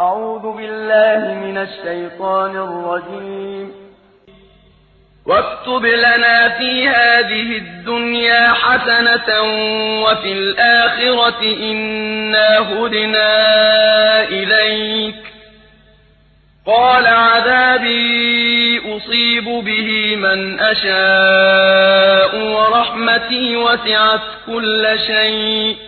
أعوذ بالله من الشيطان الرجيم. واكتب لنا في هذه الدنيا حسنة وفي الآخرة إنا هدنا إليك. قال عذابي أصيب به من أشاء ورحمتي وسعت كل شيء.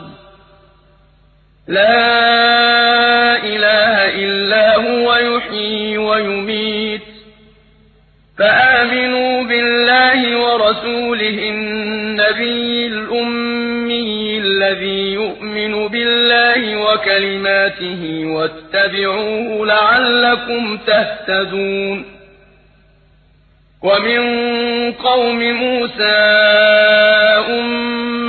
لا إله إلا هو يحيي ويميت. فآمنوا بالله ورسوله النبي الأمي الذي يؤمن بالله وكلماته واتبعوه لعلكم تهتدون. ومن قوم موسى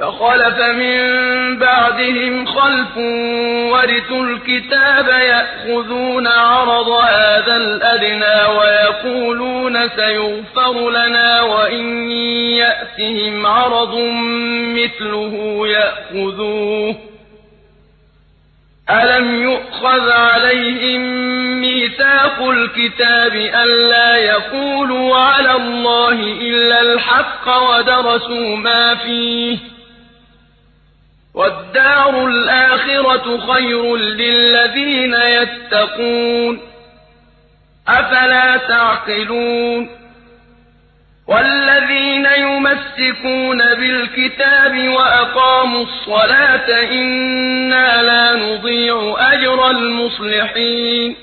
فخلف من بعدهم خلف ورثوا الكتاب يأخذون عرض هذا الأدنى ويقولون سيغفر لنا وإن يأتهم عرض مثله يأخذوه. ألم يؤخذ عليهم ميثاق الكتاب ألا يقولوا على الله إلا الحق ودرسوا ما فيه؟ والدار الآخرة خير للذين يتقون. أفلا تعقلون؟ والذين يمسكون بالكتاب وأقاموا الصلاة إنا لا نضيع أجر المصلحين.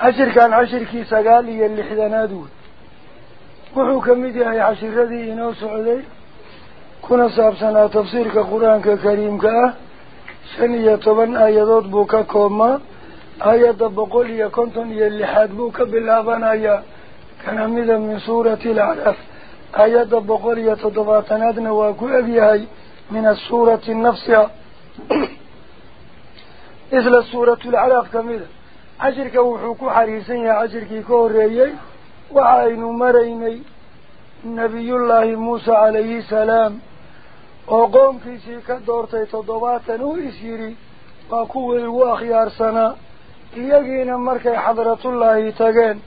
عشر كان عشر كي سقالي اللي حدنادود وحو كمدي هاي عشر ذي إنو سعودي ah iyo toban aayadood buu ka koobmaa aayadda boqol iyo konton iyo lixaad buu ka bilaabanayaa kana mida min suurati alacraaf aayadda boqol iyo toddobaatanaadna waa ku egyahay min asuurati nafsiha isla suuratulacraaf kamida cashirka wuxuu ku xariirsan yahay cashirkii ka horreeyey waxa aynu maraynay nabiyullaahi muuse calayhi salaam toddobaatan uu is yidhi waa kuwii ugu akhyaarsanaa iyagiina markay xadratullaahi tageen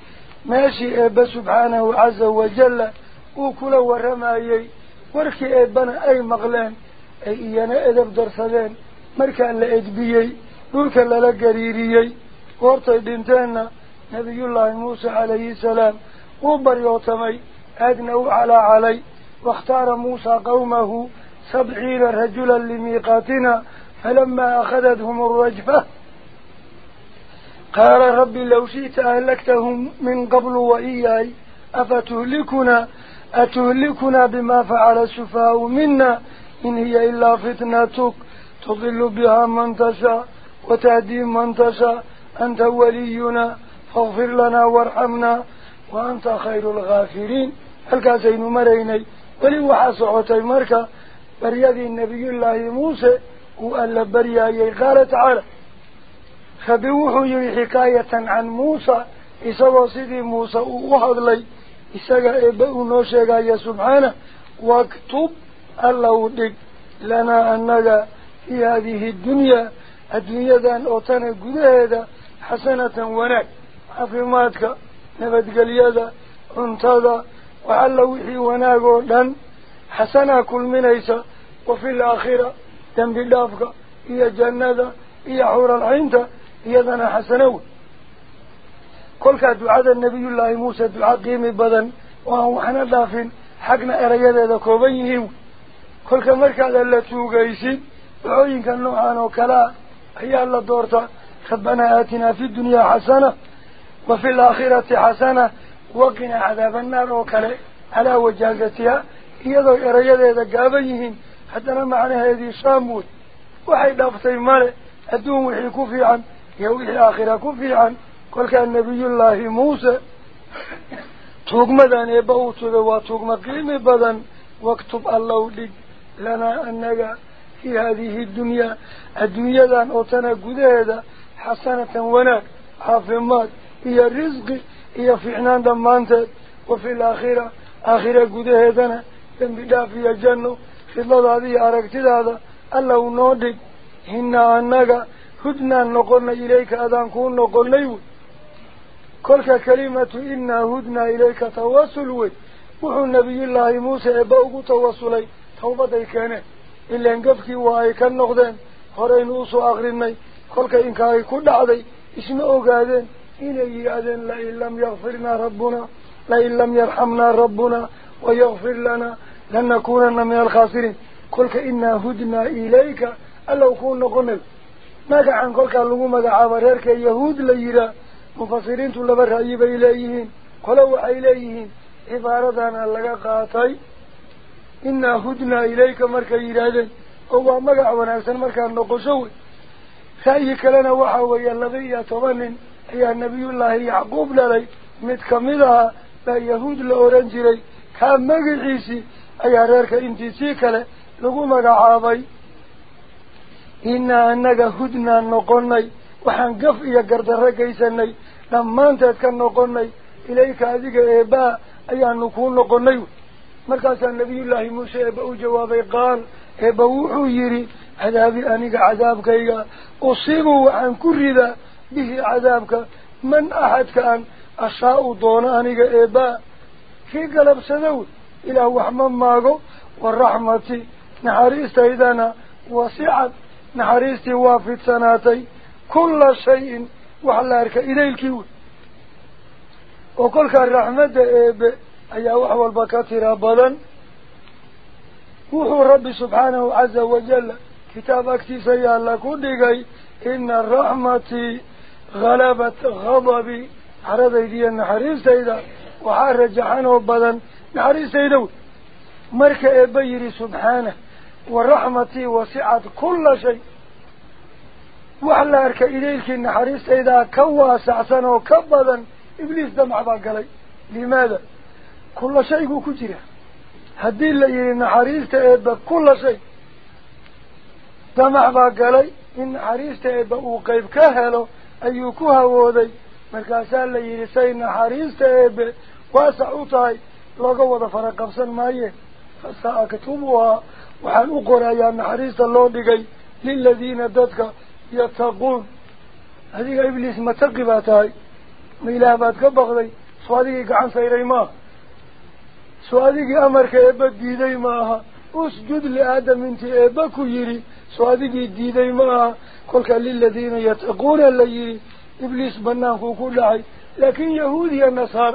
meeshii eebbe subxaanahu casa wajalla uu kula warramayey warkii eebbana ay maqleen ay iyana edab darsadeen markaa la edbiyey dhulka lala gariiriyey goortay dhinteenna nebiyullaahi muuse calayhi salaam wuu baryootamay aadna u calaacalay waاkhtaara muusaa qawmahu سبعين رجلا لميقاتنا فلما أخذتهم الرجفة قال ربي لو شئت أهلكتهم من قبل وإياي أفتهلكنا؟ أتهلكنا بما فعل السفاء منا؟ إن هي إلا فتنتك تضل بها من تشاء وتهدي من تشاء أنت ولينا فاغفر لنا وارحمنا وأنت خير الغافرين. هل كاسين مريني؟ ولي وحاسعتي مركا. بريدي النبي الله موسى وألا برياي قال تعالى خبوه يري حكاية عن موسى إسوا سيدي موسى وحد لي إساق إبقى نوشيقا يا سبحانه واكتب الله دك لنا أنك في هذه الدنيا الدنيا دان أوتنا قده حسنة ونك. عفماتك نبت قليدا انتظى وعلى وحي وناقو لن حسنة كل من إيسا وفي الآخرة تنبي اللافقة هي جنة هي حور العينة هي ذنا حسنوي كل دعاء النبي الله موسى دعاء قيمي بدن وهو حنا دافين حقنا إرياد ذا كوبيه كل مركز اللي توقيسي وعوين كان نوعان وكلا. هي الله دورتا. ربنا آتنا في الدنيا حسنة. وفي الآخرة حسنة. وقنا عذاب النار وكله على وجازتها iyadoo erayadeeda gaaban yihiin حتى لما على هذه ساموت وحيد في مالي أدوم وحي كفي عن يوح الآخرة كفي عن قل كان نبي الله موسى توقم دان يبوت وتوقم قيم بدن واكتب الله لك لنا أنك في هذه الدنيا الدنيا دان أوتنا قدادة حسنة ونك حافمات هي الرزق هي في فعنان دمانتك وفي الآخرة آخرة قدادة دان بدا في الجنة hinaa annaga hudnaan noqonay ilayka adaan kuu noqonay wey kolka kelimatu inaa hudnaa ilayka tawasul wey wuxuu nabiyullaahi muuse eebba ugu tawasulay tawbaday keeneen ilaan gafkii waa ay ka noqdeen horeynu usoo akrinay kolka inka ay ku dhacday isma ogaadeen inay yidhaahdeen lain lam yakfirnaa rabbuna lain lam yarxamnaa rabbuna wayakfir lanaa allow kuu noqonay magacan kolkaa lagu magacaaba reerka yahuud la yihaa mufasiriintu laba ra'yi bay leeyihiin qole waxay leeyihiin cibaaradana laga qaatay inaa hudnaa ilayka markay yidhaahdeen oo waa magac wanaagsan markaad noqosho wey ra'yi kalena waxa weeye laba iyo toban nin ayaa nebiyullaahi yacquub dhalay mid kamid ahaa baa yahuud la oran jiray kaa magaciisii ayaa reerka intiisii kale lagu magacaabay inaa annaga hudnaa noqonay waxaan gaf iyo gardarro geysanay dhammaanteed ka noqonay ilayka adiga eebaa ayaanu kuu noqonay markaasaa nabiyullaahi muuse eeba u jawaabay qaal eeba wuxuu yidhi cadaabi aniga cadaabkayga usiibu waxaan ku ridaa bihi cadaabka man axadka an ashaa-u doono aniga eebaa kii galabsada wey ilaah wax ma maago waraxmati naxariistaydana wasicad naxariistii waa fidsanaatay kulla shayin wax la arka idaylkii wey oo kolkaa raxmadda eebe ayaa wax walba ka tira badan wuxuu rabbi subxaanahu caza wajalla kitaab agtiisa yaalla ku dhigay ina raxmatii halabat hadabii caradaydiiyo naxariistayda naxariistaydaa ka waasacsan oo ka badan ibliis damac baa galay limaada kulla shayguu ku jira haddii la yidhi naxariista eebba kulla shay damac baa galay in naxariista eebba uu qeyb ka helo ayuu ku hawooday markaasaa la yidhi say naxariista eebe waasac u tahay liladiina dadka yattaquun adiga ibliis mataqi baa tahay ma ilaah baad ka baqday soo adigii gacan sayray maaha soo adigii amarka eebba diiday ma aha usjud liaadam intii eebba ku yidhi soo adigii diiday ma aha kolka liladiina yattaquuna la yidhi ibliis banaankuu ku dhacay laakiin yahuud iyo nasaar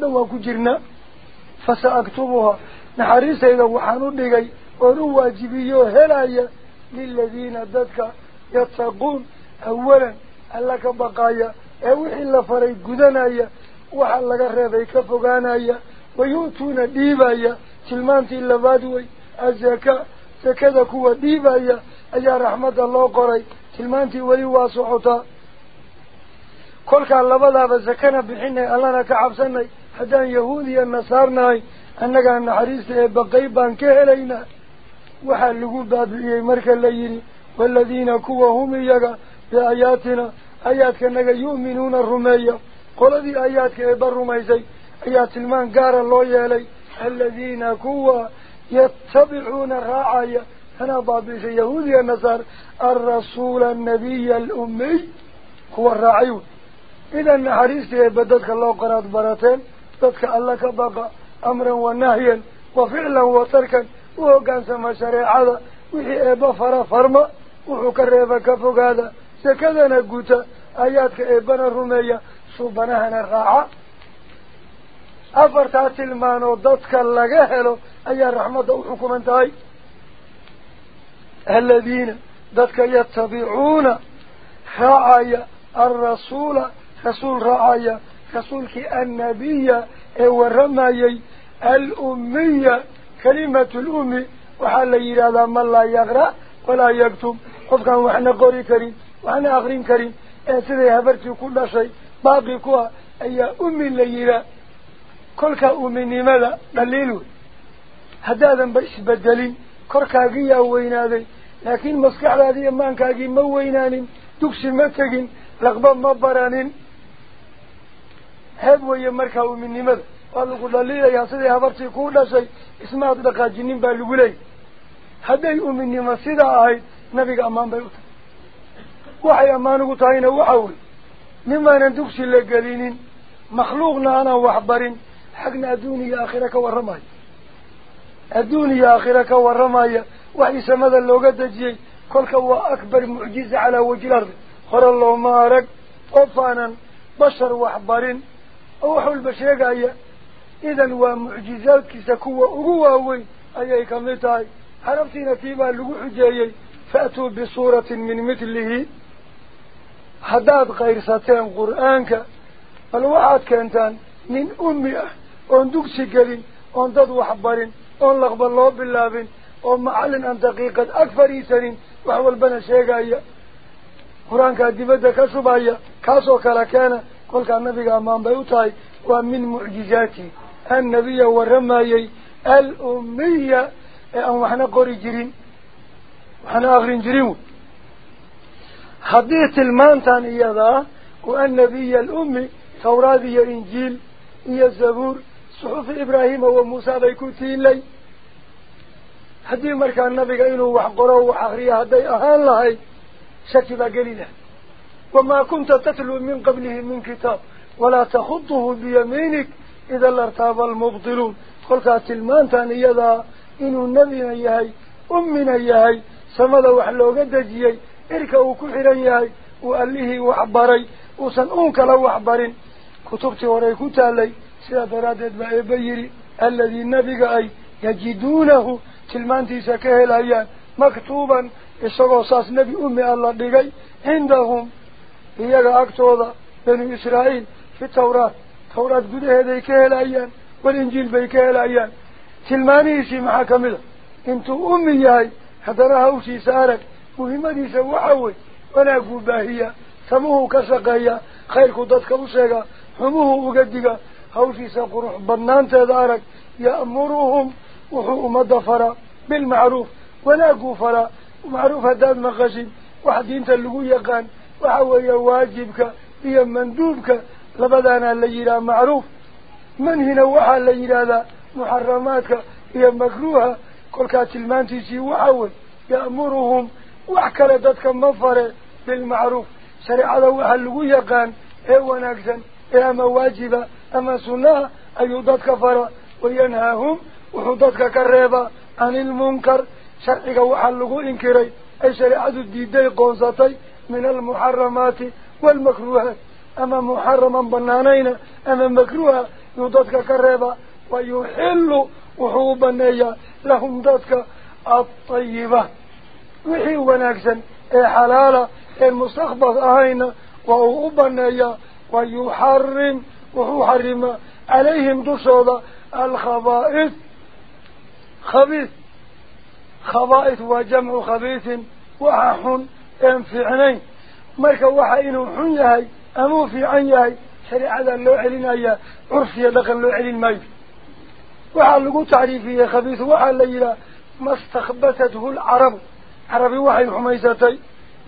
dhan waan ku jirnaa fasa aktubuha naxariistayda waxaan u dhigay oon u waajibiyo helaya liladiina dadka yattaquun awalan alla ka baqaya ee wixii la faray gudanaya waxa laga reebay ka fogaanaya wayu'tuuna dhiibaya tilmaantii labaad wey azaka sakada kuwa dhiibaya ayaa raxmadda loo qoray tilmaantii weli waa socotaa bixinay allana ka cabsanay haddaan yahuud iyo nasaarnahay annagaa naxariista ee baqay baan ka helaynaa waxaa lagu baabi'iyey marka la yidhi waaladiina kuwa hum iyaga biaayaatina aayaadkanaga yu'minuuna rumeeya qoladii aayaadka eebba rumaysay ayaa tilmaan gaara loo yeelay aladiina kuwa يتبعون راعية أنا بابيش يهودي النصار الرسول النبي الأمي هو الراعي إذا نحريستي بددك الله قرات براتين بددك الله كبقى أمرا ونهيا وفعلا وتركا وهو كان سما شريعة وحي إبا فرا فرما وحو كريبا كفوق هذا سكذا نقوتا آياتك إبانا الرمية صوبناهنا الراعة. afartaa tilmaanoo dadka laga helo ayaa raxmadda u xukuman tahay الذين ذاتك يتبعون راعي الرسول رسول راعي رسولك النبي ورمي الأمية كلمة الأمي وحال يرادا من لا يغرى ولا يكتب. قف كان وحنا قوري كريم وحنا أغرين كريم. سيدي هبرتي كل شيء. باقي كوا أي أمي ليرا كلك أمي لماذا دليلو هذا بس بدلين. كركاقيا وينادي. لكن مسكح هذه أمان كاقي ما وينانين. دكسي ما لقبا ما هب ويا مركا ومن لماذا قالوا قل لي يا سيدي هبرتي كل شيء nabiga ammaan bay u tahay waxay ammaan ugu tahayna waxa wey nimaanan dugsi la gelinin makhluuqna aanan waxbarin xagna adduun iyo aakhira ka warramaya adduun iyo aakhira ka warramaya waxii samada looga dejiyey kolka waa akbar mucjiza calaa wajhi ardi hore looma arag qof aanan bashar waxbarin oo wax walba sheegaya idan waa mucjizaadkiisa kuwa ugu waaweyn ayay kamid tahay عرفتنا تيبا لغو حجيي فأتوا بصورة من مثله حداد غير ساتين قرآنك الوعاد كانتان من أمئة on dugsi gelin oon dad waxbarin oon laqbaloo bilaabin oo macallin aan daqiiqad ag fadhiisanin wax walbana sheegaya qur-aankaa dibadda ka shubaya kaasoo kale keena ammaan bay u tahay waa min mucjizaati. Annabiya warramayey al-ummiya أن وحنا قري جرين وحنا أغرين جرين حديث المانتان إيضا والنبي الأمي توراة يا إنجيل يا زبور صحف إبراهيم وموسى بيكوتين لي حديث مركا النبي قينه وحقره وحقريه هدي أهان لهي شكبا قليلا وما كنت تتلو من قبله من كتاب ولا تخطه بيمينك إذا الارتاب المبطلون. قلت تلمان تاني يدا إنو النبي نيهي أمنا يهي سمد وحلو قدجيي إركو كحرا يهي وأليه وحبري وسنؤنك لو حبر كتبت وريكو تالي سيادة رادة ما يبيري الذي النبي أي يجدونه. تلمان تيسا كهل أيان مكتوبا إسا قصاص نبي أمي الله عندهم إياك أكتوضا بني إسرائيل في التوراة. التوراة قده هذي كهل أيان والإنجيل بي كهل أيان تلماني إسي محاكملة إنتو أمي ياهي حضرها وشي سارك. مهمة إسا وحوي ولا أقول باهية سموه كسقهية خير قدتك وسيقى حموه وقدقى هوشي روح بنان تدارك. يأمرهم وحوما دفرا. بالمعروف. ولا قفرا. ومعروف هذا المغشي وحدين تلقوا يقان. Weeye waajibka iyo manduubka labadaana la yidhaha macruuf manhina waxaa la yidhaahdaa محرماتك؟ هي مكروهة. كل كاتلمانتي سي وحاول. يأمرهم. وحكالتك مفر بالمعروف. شريعة وحلقوا يقان. إيه ونكسا إيه أما واجبة. أما سنة. ايضاتك فرا وينهاهم. وحضاتك كريبا عن المنكر. شرعك وحلقوا إنكري. أي شريعة الديدي قنصتي من المحرمات والمكروهات أما محرما بنانين أما مكروها يضاتك كريبا ويحل وحوبا لهم ذاتك الطيبة. وحي ونكسا اي حلالة المستخبط آهين. وحوبا ويحرم وحرم عليهم دشوضة الخبائث. خبيث. خبائث وجمع خبيث. وححن انفعنين مركا وحا إنو حن يهي أمو في عن يهي. شريعة لو علين أيها عرفية لغن لو علين مايف وحال لقو تعريفية خبيث وحال ليلة ما استخبثته العرب. عربي وحي حميستي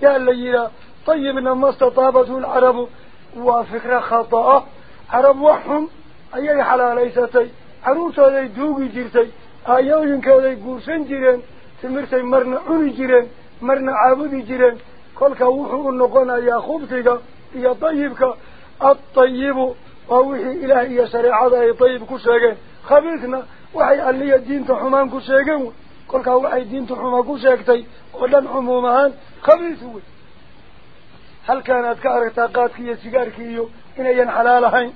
يا ليلة طيبنا ما استطابته العرب. وفكرة خطأ عرب وحهم أي حلاليستي عروسة ذي دوغي جيرتي. آيوين كذي قرسن جيرين. تمرتي مرنا عوني جيرين. مرنا عابدي جيرين كل كوحو النقونا يا خبثك يا طيبك الطيب ووحي إلهي يا شريعة يا طيب كشاقين خبيثنا وحي ألي الدين تحمان كشيغن كل كا وحي الدين تحمان كشيغتي ودن عمومهان خبيث وي هل كانت كارتاقاتك يا سيجاركيو إن ين حلالهين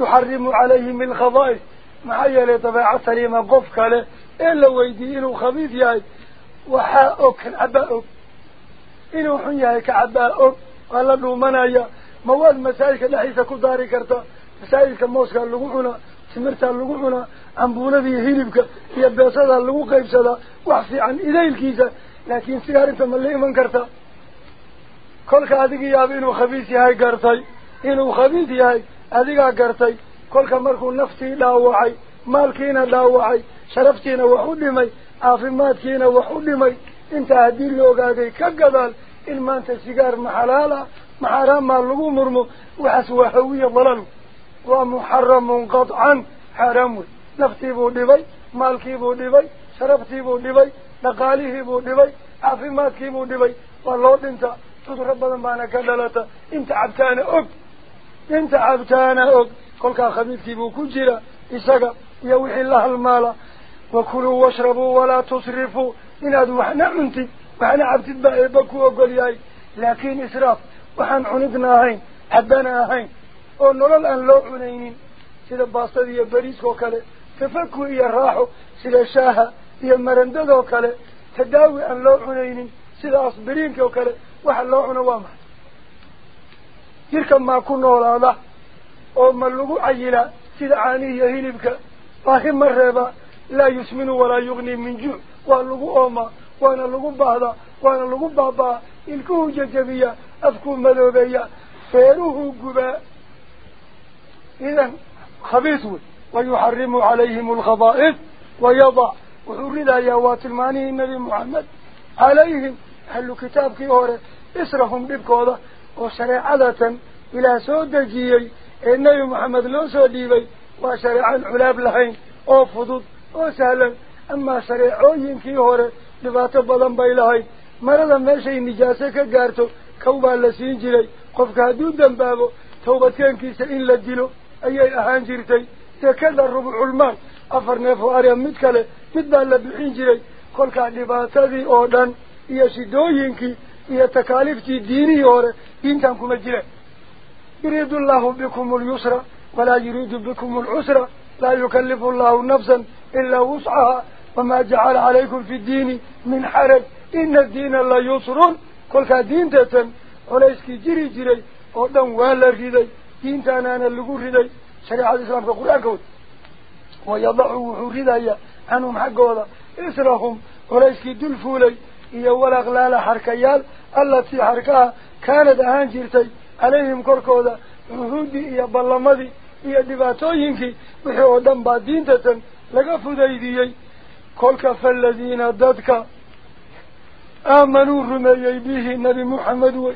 يحرم عليهم dabeecad saliima qofka leh ee la weydiiyey inuu khabiid yahay. Ka cabbaa og waa la dhuumanaya ma waad masaajidka dhexdiisa ku daari karta masaajidka mooskaa lagu cunaa timirtaa lagu cunaa cambuulada iyo hilibka iyo beesadaa lagu qaybsadaa wax fiican idaylkiisa laakiin sigaar inta ma la iman karta kolka adiga yaaba inuu khabiis yahay gartay inuu khabiis yahay adigaa gartay kolka markuu naftii dhaawacay maalkiina dhaawacay sharaftiina wax u dhimay ogaaday ka gadaal in maanta sigaar ma xalaal ah ma xaaraamaa lagu murmo waxaas waa hawiya dalal waa muxaramun qadcan xaaraam wey naftiibuu dhibay maalkiibuu dhibay sharaftiibuu dhibay dhaqaalihiibuu dhibay caafimaadkiibuu dhibay waa loo dhintaa cudurro badan baana ka dhalata inta cabtaana og inta cabtaana og kolkaa khabiidkiibuu ku jira isaga iyo wixii la halmaala waxna cabtid baa eebba ku ogol yahay laakiin israaf waxaan cunidna ahayn cabbana ahayn oo nolol aan loo cunaynin sida baastada iyo bariiskoo kale tafaku iyo raaxo sida shaaha iyo marandadoo kale tadaawi aan loo cunaynin sida asbiriinka oo kale waxa loo cuno waa maxay jirka maa ku noolaada oo ma lagu cayilaa sida caanihi iyo hilibka baahi ma reeba لا يسمن ولا يغني من جوع. واللغو أوما وأنا اللغو بعضا وأنا اللغو بابا. الكوه ججبية أفكو ملوبية فيروه قباء إذن خبيث ويحرم عليهم الخبائث ويضع. وحرد أيوات الماني النبي محمد. عليهم حل كتاب كيوره إسرهم ببكوضة. وشريعة إلى سودة جيي. النبي محمد لو سوديبي. وسرع العلاب لهين. أو فضوط bay lahayd marada meeshay nijaase ka gaarto kow baa la siin jiray qofka hadduu dambaabo tawbadkeenkiisa in la dilo ayay ahaan jirtay sekada rubuculmaal afar neef oo ariya mid kale mid baa la bixin jiray kolkaa dhibaatadii oo dhan iyo shidooyinkii iyo takaaliiftii diinihii hore diintan kuma jiraan yuriidu allahu bikum alyusra walaa yuriidu bikum alcusra laa yukallifu allahu nafsan wuscaha wamaa jacala calaykum fi ddiini min xaraj ina addiina la yusrun kolkaa diintatan culayskii jiri jiray oo dhan waa la riday diintaanaana lagu riday shareecada islaamka qur-aanka wey wayadacu wuxuu ridayaa canhum xaggooda israhum culayskii dul fuulay iyo walaqlaala xarkayaal allatii xarkaha kaanad ahaan jirtay calayhim korkooda cuhuuddii iyo ballamadii iyo dhibaatooyinkii wixii oo dhan baa لقفوا ذيدي كلك الذين ددك آمنوا رمي به النبي محمد. وي.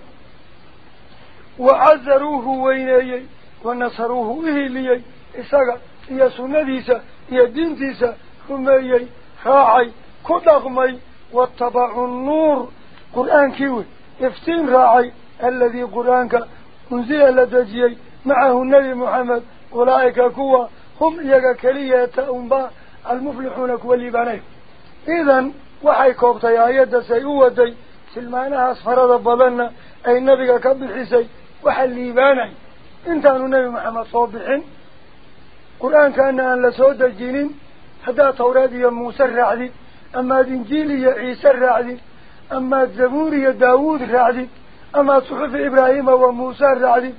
وعذروه ويني ونصروه به لي إساقا يا سنديسا يا دينتيسا رمي راعي كدغمي واتبع النور. قرآن كيوي إفتين راعي الذي قرآنك أنزل لدجي معه النبي محمد. أولئك كوى هم يجكلية أنبا المفلحون كولي بني إذا وحي كوبتا يا يد سيو ودي سلمان أصفر ضبلنا أي نبي كب حسي وحلي بني أنت أن النبي محمد صابح قرآن كان أن لسود الجنين حدا توراتي يا موسى الرعدي أما الإنجيل يا عيسى الرعدي أما الزبور يا داود الرعدي أما صحف إبراهيم وموسى الرعدي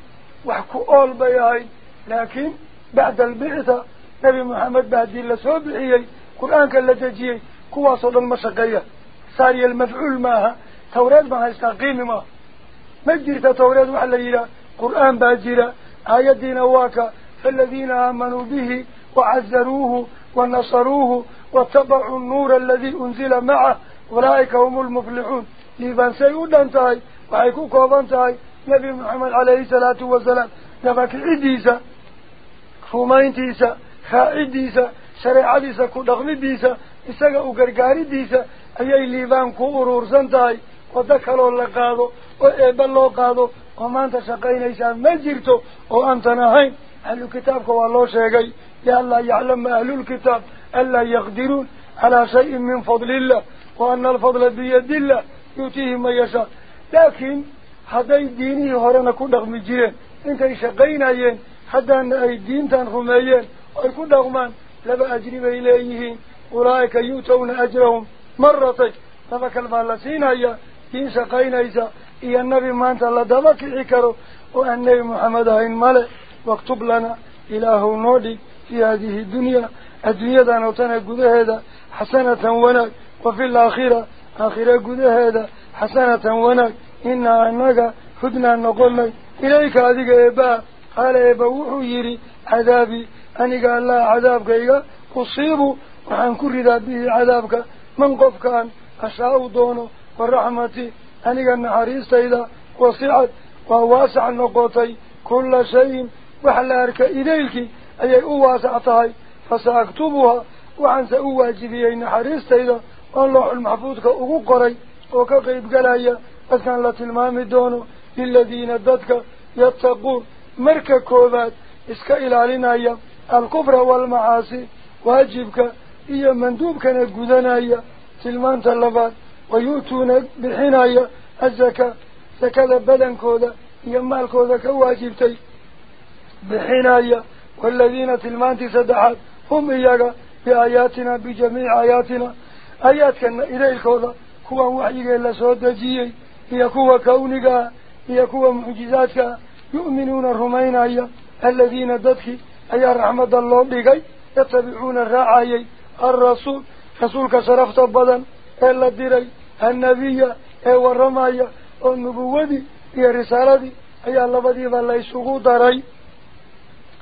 وحكوا أول بيهاي لكن بعد البعثة نبي محمد بعد الله سبحيه قرآن كالتجيه كواصل المشقية ساري المفعول معها توراد معها استقيم ماها مجرد توراد محل إلى قرآن باجرة آيات دين واكا فالذين آمنوا به وعزروه ونصروه واتبعوا النور الذي أنزل معه أولئك هم المفلحون. لبن سيودان تاي وعيكو كوبان نبي محمد عليه الصلاة والسلام. نبك عديسة rumayntiisa raacidiisa shareecadiisa ku dhaqmidiisa isaga u gargaaridiisa ayay liibaan ku uruursan tahay waddo kaloo la qaado oo eebba loo qaado oo maanta shaqaynaysaa ma jirto oo aantan ahayn ahlu kitaabka waa loo sheegay lianlaa yaclama ahlulkitaab anlaa yaqdiruun calaa shayin min fadlillah wa ana alfadla biyadillah yuutiihi man yashaa laakiin hadday diinihii horena ku dhaqmi jireen intay shaqaynayeen حتى أن أي دين تنخميين ويكون لغمان لبا أجرب إليهين أولئك يؤتون أجرهم. مرتك تبك المالسين هيا دين سقين إيسا؟ إيا النبي ما أنت الله دمك وان وأنه محمد هين ملع واكتب لنا إله نودي في هذه الدنيا الدنيا دان أوتانا قد هذا حسنة ونك. وفي الأخيرة آخرة قد هذا حسنة ونك. إنا أنك هدنا نقول لك إليك هذه إباء qaala eeba wuxuu yidhi cadaabii aniga allaha cadaabkayga usiibu waxaan ku ridaa bihi cadaabka man qofkaan ashaa u doono wa raxmati aniga naxariistayda wasicad waa waasac noqotay kulla shayin wax la arka idaylkii ayay u waasac tahay fasaaktubuha waxaanse u waajibiyey naxariistayda oon looxul maxfuudka ugu qoray oo ka qeyb galaya dadkan liladiina dadka yattaquun marka koowaad iska ilaalinaya alkufra waalmacaasi waajibka iyo manduubkana gudanaya tilmaanta labaad wayu'tuuna bixinaya azakaa sakada badankooda iyo maalkooda ka waajibtay bixinaya waaladiina tilmaantii saddexaad hum iyaga biaayaatina bijamiici aayaatina aayaadkana idaylkooda kuwan waxyigee lasoo dejiyey iyo kuwa kawniga ah iyo kuwa mucjizaadka ah يؤمنون الرومين الذين ددخي أي رحمة الله بغي يتبعون الرعاية. الرسول رسولك شرفت بدن إلا الدري النبي هو الرماية. النبوة هي رسالة أي الله بديب الله سقوط داري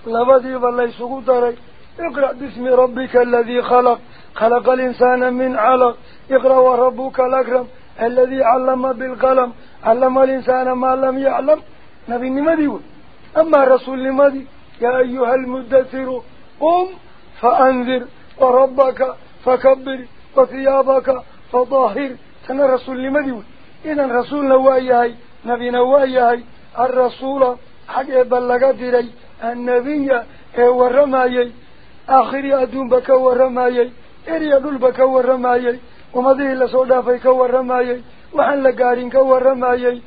الله بديب الله سقوط داري اقرأ باسم ربك الذي خلق. خلق الإنسان من علق. اقرأ وربك الأكرم الذي علم بالقلم. علم الإنسان ما لم يعلم. نبي نمدي. أما رسول نمدي. يا أيها المدثر قم فأنذر وربك فكبر وثيابك فظاهر سنة رسول نمدي. إذا رسول نواياي نبي نواياي الرسول حق بلغ ديري النبي ورمايي آخري أدون بك ورمايي إريا دول بك ورمايي ومضيه لسودا فيك ورمايي وحن لقارين كورمايي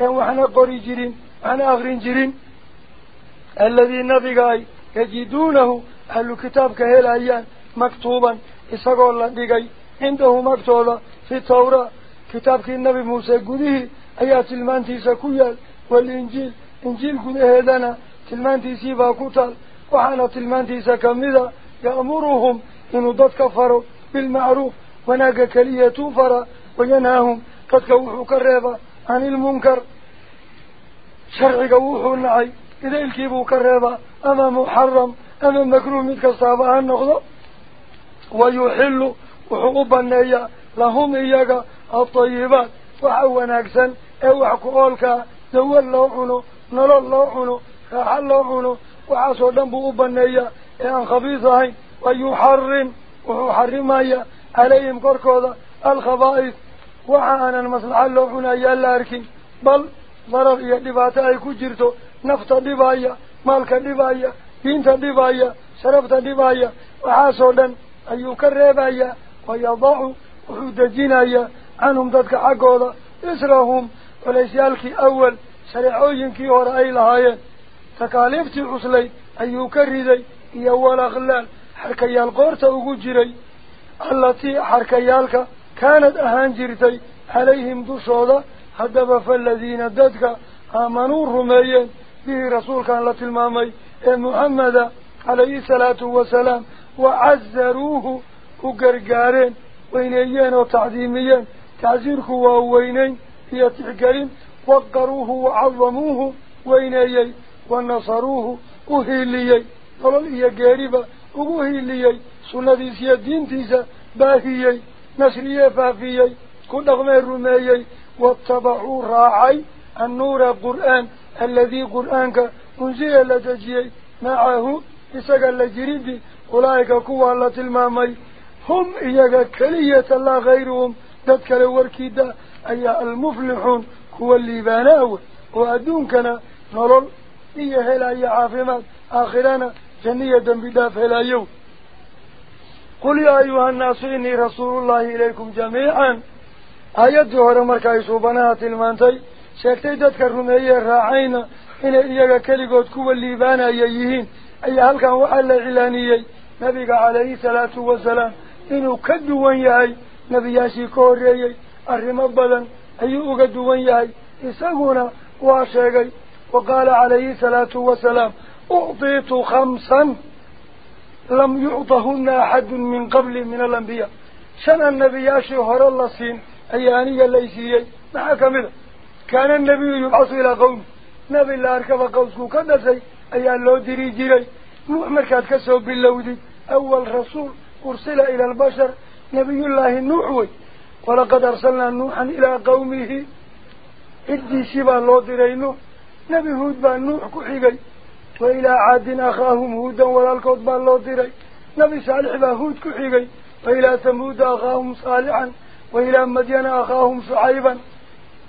وحنا قري جرين وحنا آخرين جرين الذي نبغاي يجدونه أهل كتاب كهيل أيان مكتوبا إساقوا الله ديقاي عنده مكتوبة في التوراة كتاب النبي موسى قده آيات المانتي سكويا والإنجيل إنجيل قده هدنا تلمانتي سيبا كتال وحانا تلمانتي سكمدا يأمرهم إنه ضد كفروا بالمعروف وناك كلية توفر وينهاهم قد كوحوا كريبا عن المنكر. شرعي كوحوا النعي. إذا الكيبوا كريبا. أما محرم أما مكروه مثل صابها النغضة ويحل وحقوبا النية. لهم إياك الطيبات. وحوانا أكسن أو حقوالك دول الله عنه نل الله عنه راح الله عنه وعصوا دنبوا النية. إن خبيثهين ويحرم. وحرمايا عليهم كركوضا الخبائث. وعانا المصلحة اللوحنا يالا أركين بل ضرر يدباتا أي كجرتو. نفط دبايا مالك دبايا دينتا دبايا شرفتا دبايا وحاسودا أي يكربايا ويضعوا وحودجينايا عنهم ذاتك حقوضا إسرهم وليسيالك أول. شريعوينكي ورأي لهايين تكاليفتي عسلي أي يكردي يوال كانت أهان جرتي عليهم دشوضة هدب فالذين ددك آمنوا الرميين به رسول كان لتلمامي محمد عليه الصلاة والسلام وعزروه وقرقارين وينيين وتعظيميين. تعزيرك ووينين هي تحقرين وقروه وعظموه وينيين. ونصروه وهيليين. قالوا إيا قاربة وهيليين سنة دين تيسا باهيين. نسرية فافيي كل أغمى الرميي واتبعوا راعي النور القرآن الذي قرآنك منزل لتجيي معه إساق اللجريد أولئك كوى الله تلمامي. هم إياك كلية الله غيرهم ذاتك لوركيدا أي المفلحون كوى الليباناو وأدونكنا نرل إيا هلا إيا عافمات آخرانا جنية بداف هلا يوم. قل يا أيها الناس إني رسول الله إليكم جميعا آيات هورا مركا يسوبناها تلمانتي sheegtay dadka rumeeyey raacayna inay iyaga keligood kuwa liibaana yihiin ayaa halkan waxaa la cilaaniyey nabiga calayhi salaatu wasalaam inuu ka duwan yahay nebiyaashii ka horreeyey arrimo badan ayuu uga duwan yahay isaguna waa sheegay wa لم يعطهن أحد من قبل من الأنبياء. سنة النبي أشي هر الله سين أيانية ليسيري. معك منه كان النبي يبعث إلى قوم. نبي الله أركب قوسه كدسي أيان لو ديري جيري محمد كانت كسب باللودي. أول رسول أرسل إلى البشر. نبي الله النوحوي ولقد أرسلنا نوحا إلى قومه. إدي شبا لو ديري نوح. نبي هود بان نوح كحيقي. وإلى عاد أخاهم هودا ولا الكتب الله ديري نبي صالح بهود كحيقي وإلى ثمود أخاهم صالحا. وإلى مدين أخاهم صعيبا.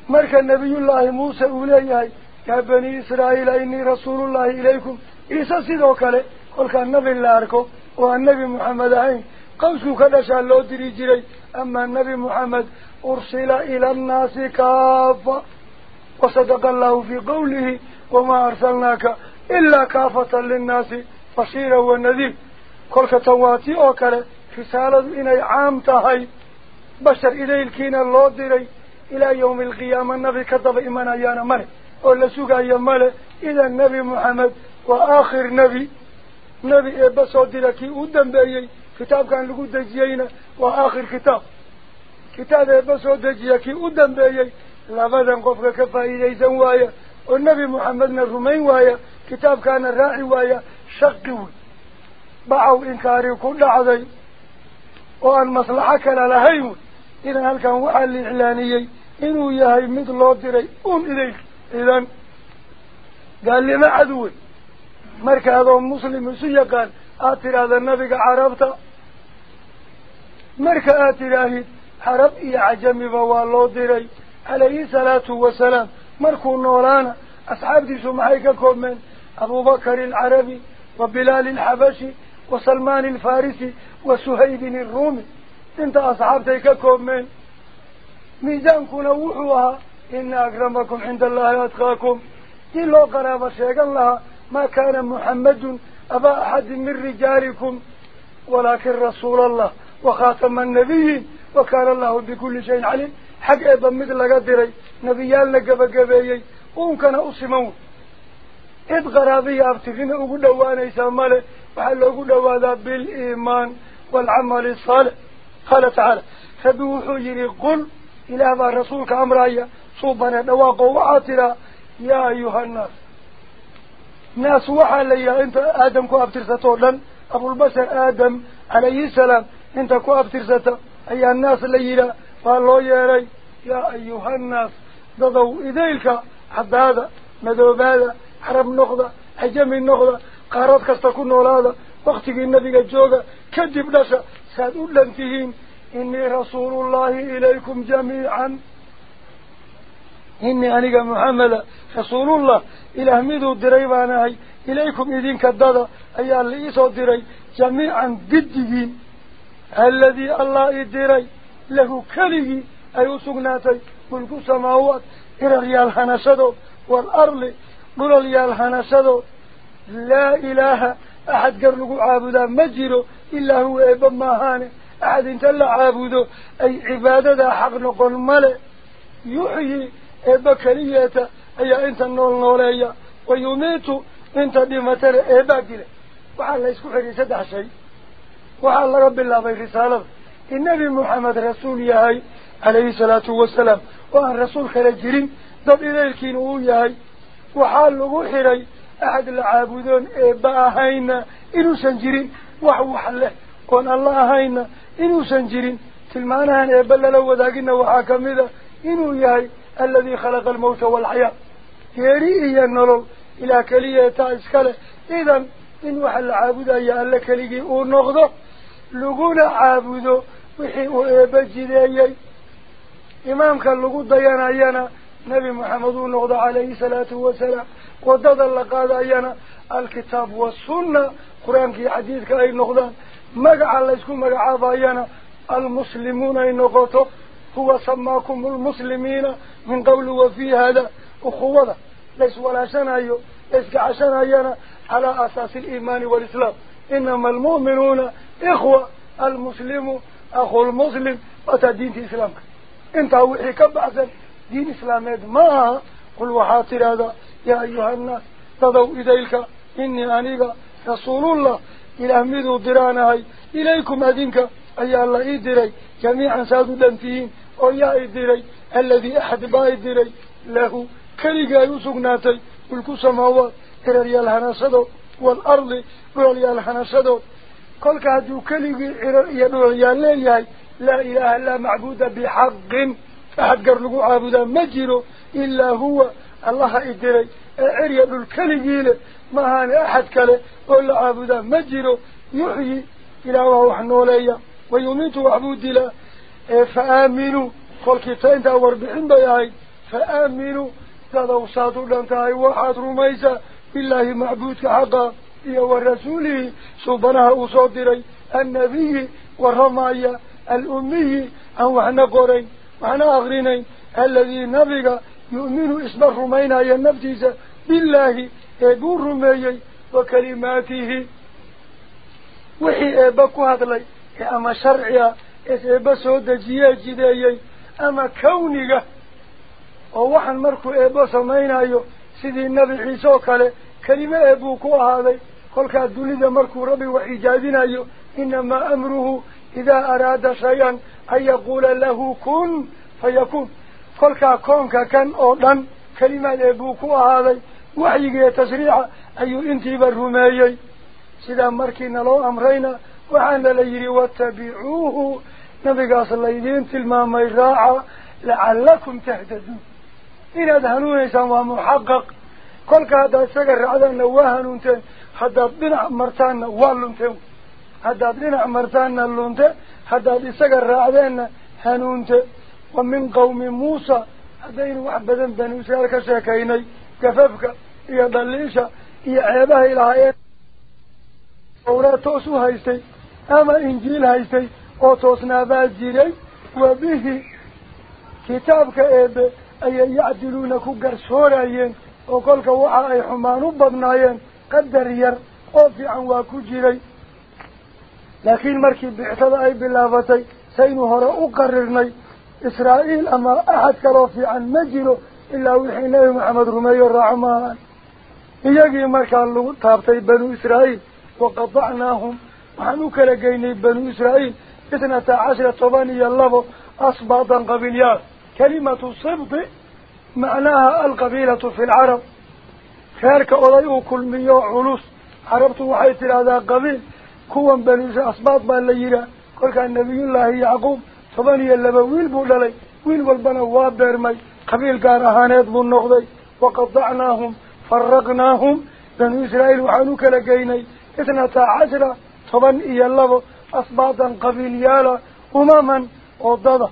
مرك النبي الله موسى أوليه يا بني إسرائيل إني رسول الله إليكم. إيسا سيدوك لي قل كان نبي الله أركو. وأن نبي محمد عين. قوسو كدش الله ديري جري أما النبي محمد أرسل إلى الناس كافة. وصدق الله في قوله وما أرسلناك إلا كافة للناس بشيرا ونذير. كل كتواتي أوكرة رسالة إن عام تهي. بشر إذا الكين الله ديري. إلى يوم القيامة النبي كتب إيمان يانا مره أولا سوق أي ماله إلى النبي محمد وآخر نبي. نبي إبا صدركي أدن بأيي كتاب كان لقود دجيينا وآخر كتاب. كتاب إبا صدركي أدن بأيي لابدا قفك كفا إليزا والنبي محمد نرمين وايا. كتاب كان الراعي ويا شقي بعوا إنكاري وكل عذي وأن مصلحة كلا لهيو إذا هل كان وعلى الإعلانيي إنه يهي من الله دري. أم إليك. إذن قال لي ما عدوي مرك هذا مسلم سيا قال آتر هذا النبي عربت. مرك آتر هيد حرب إي عجمي فوا الله دري. عليه سلاة وسلام مركو نورانا. أصحاب دي سمحيك كومن. أبو بكر العربي وبلال الحبشي وسلمان الفارسي وسهيد الرومي. إنت أصحاب ككوب من؟ ميزان كنا وحوها. إن أكرمكم عند الله أتقاكم. تلو قرابة شيئا لها ما كان محمد أبا أحد من رجالكم. ولكن رسول الله وخاتم النبي وكان الله بكل شيء عليم. حق إبا مثل قدري نبيان لقب قبيي. وهم كان أصمون إذ غرابي أبتغين أقول دوانا يسامله وحل أقول دوانا بالإيمان والعمل الصالح. قال تعالى فبوحوا يري قل إلى ما رسولك أمرأي صوبنا دواقوا وعاترا يا أيها الناس. ناس وحال لي أنت آدم كو أبترسطو لن أبو البشر آدم عليه السلام أنت كو أبترسطو أي الناس ليلا فالله ياري يا أيها الناس ضضوا إذيلك حتى حرم نقضة حجم النقضة قارات كستكون ولادا وقتك النبي الجوغة كذب نشا سادوا لنتهين إني رسول الله إليكم جميعا. إني أنيق محمد رسول الله. إلى ميدو دري بانهي إليكم إذين كدادا. أي اللي إيسو دري جميعا ضدين الذي الله إدري له كله أي سقناتي ملك السماوات. إلى ريال حنشدو والأرض. قل ريال حنشدو لا إله أحد قرنقو عابدا مجرو إلا هو إبا ماهاني أحد انت لا عابدو أي عبادة حق نقول ملئ يحيي إبا كليته أي أنت النول نوليا ويميت أنت دمتر إباكله وحال لا يسكو حري سدح شيء وحال رب الله في رسالة النبي محمد رسول يهي عليه الصلاة والسلام وأن رسول خلجرين ضد إليك يهي وحال لغو حري أحد العابدون إباهين إنو سنجرين وحو حله وأن الله هين إنو سنجرين تلمانها إبلا لو ذاقنا وحاكم إذا إنو يهي الذي خلق الموت والحياة nolol ilaa keliya taa iskale idan in waxa la caabudaya alle keligii uu noqdo laguna caabudo wixii uu eeba jideeyey imaamka lagu dayanayana نبي محمد نوضع عليه الصلاة والسلام. قدد اللقاد أينا الكتاب والسنة. قرآن كي حديث كأي نوضع مقع الله يسكن مقع أينا المسلمون أي نغطو هو سماكم المسلمين من قول وفي هذا. أخوة ليس ولا شان أيو. ليس كعشان أينا على أساس الإيمان والإسلام. إنما المؤمنون إخوة. المسلم أخو المسلم. وتدينة إسلامك. إنت هو حكب دين إسلام ما قل وحاطر هذا. يا أيها الناس تضو إذيك إني أنيك رسول الله. إلى أمد ودرانهي إليكم أدينك. أي الله إدري جميعا سادوا دمتين أو يا إدري الذي أحد با إدري له كريقا يسوق ناتي. ملكو سماوات إلى ريال حناسدو والأرض. ريال حناسدو قل كهدو كريقي إلى ريال ليلي لا إله إلا معبود بحق. أحد قرنه عابدا مجره إلا هو الله إدري. إيه أعريد الكلمين ما هاني أحد كله قل عابدا مجره يحيي إلى وحن ولي ويميت عبود إلى فآمنوا. قل كتين دور بحن بيهاي فآمنوا. ذا وصادوا لانتهاي واحد رميزة. بالله معبودك حقا. إيه والرسوله سبناه وصادري النبي والرمائي الأمي. أو عنا قرين. معنى أغريني الذي نبغى يؤمن إسمه رمينا ينبتيس بالله يقول رميي وكلماته. وحي أبكو هذلي. أما شرعيا أبا سودة جياجي أما كونيك ووحن مركو أبا سمينا سيدي النبي حيسوك كلمة أبوكو هذلي قل كالدولي مركو ربي وإيجادنا إنما أمره إذا أراد شيئا jideeyey ama kawniga oo waxaan markuu eebbo samaynayo sidii nebi ciise oo kale kelime eebbuu ku ahaaday kolkaa dunida markuu rabbi wax ijaadinayo inamaa amruhu idaa araada shay-an an yaquula lahu kun fayakuun kolkaa koonka kan oo dhan kelimaad eebbuu ku ahaaday waxyigiiyo tashriica ayuu intiiba rumeeyey sidaa markiina حتى تسكر رعدين حنونت. ومن قوم موسى هذين وحبدا بني سيارك شاكيني كففك. يا ضليشة يا عيبه إلى عيب. أورا توسو هايستي أما إنجيل هايستي أو توسنا بازيري وبه كتابك إيب أي يعدلونكو قرصوريين وقالك وحا أي حمانو ببنايين قدر ير أو في جيري. لكن مركي بعثة أي باللافتي سينه رأو قررني إسرائيل أما أحد كلافي عن مجيله إلا وحينه محمد رمي الرحمن. إياقي مركي اللو طابتي بنو إسرائيل وقضعناهم وحنوك لقيني بنو إسرائيل إثنة عشرة طباني الله أصباطا قبيليا. كلمة صبط معناها القبيلة في العرب. فارك أضيء كل مياه علوس. عربت حيث لهذا قبيل. Baa la yihaa kolkaa nebiyullaahi yacquub toban iyo laba wiil buu dhalay wiil walbana waa beermay qabiil gaar ahaaneed buu noqday waqatacnaahum faraqnaahum banu israa'iil waxaan u kala geynay اثنتا عشرة إيا الله أصباطا قبيليالا أماما وضضا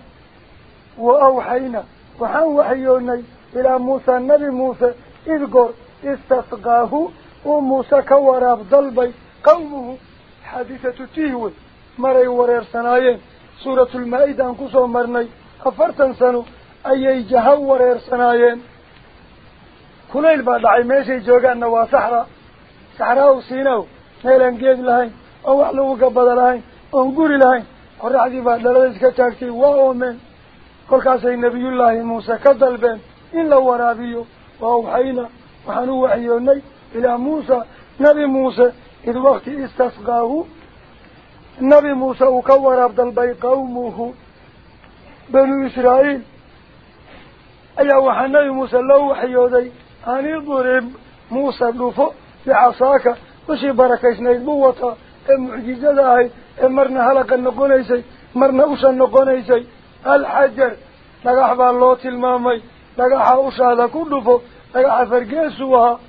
وأوحينا وحن وحيوني إلى موسى النبي موسى إذكر استسقاه وموسى كوراب ضلبي قومه تيوي مري ورير سنايين سورة المائدة انكسو مرني أفرتن سنو أي جهو ورير سنايين كليل بعد siinow meelaan geed lahayn oo wax lagu gabada lahayn oon guri lahayn qoraxdii baa dhalada iska taagtay waa oomeen kolkaasay nebiyullaahi muuse ka dalbeen in la waraabiyo waa waxayna waxaan u waxyoonnay ilaa muusa nebi muuse wakti istasqaahu nebi muuse uu ka waraab dalbay qawmuhu banu israa'iil ayaa waxaa nebi muuse loo waxyooday an idrib muuse dhufo bicasaaka وشي بركة سنيد بوطة المعجزة هاي مرنا هلقا نقونيسي مرنا أوشا نقونيسي الحجر لقاح باللوت المامي لقاح أوشا هذا كله فو لقاح فرقيسوها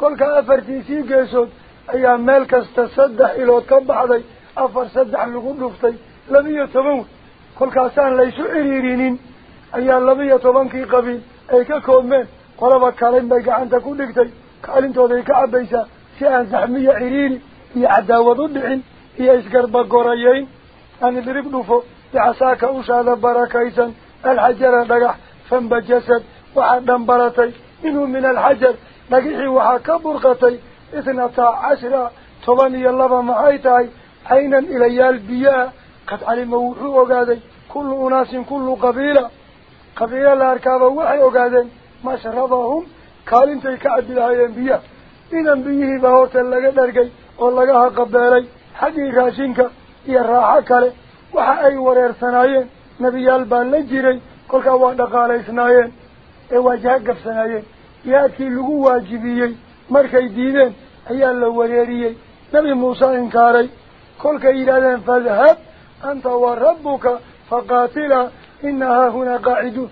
كل كأفرتيسي قيسود إيه مالك استسدح إلى وطبع دي افر سدح لغنه فتي لم يتبون كل كاسان ليسو عريرينين إيه لم يتبون كي قبيل أي إيه كومين قلبة كارين بيك عن تكون لكتي كالين توليك عبيسا سيان زحمية عريرين إيه عداوة ضدعين هي اسقربة قريين ان الرب نفو يعساك اشاد باركيسا الحجر دقع فنبجسد وعدن براتي انه من الحجر دقعي وحاك برقتي toban iyo laba maxay tahay caynan ilayaal biyaha qad calima wuxuu ogaaday كل أناس كل قبيلة. قبيلة الأركابة وحي وقادين ما شربهم. كالين تيكعد لها ينبيا إن أنبيه بهورت اللقى درقي. واللقاها قبالي. حقي راشنك. يراحة كالي. وحا أي ورير سنايين. نبي البان لجيري. كل كوان دقالي سنايين. ee waajaha gabsanaayeen yaadkii lagu waajibiyey مركي ديدين أيال الوريري نبي موسى إنكاري كل كإلالين فالهب أنت وربك فقاتل إنها هنا قاعد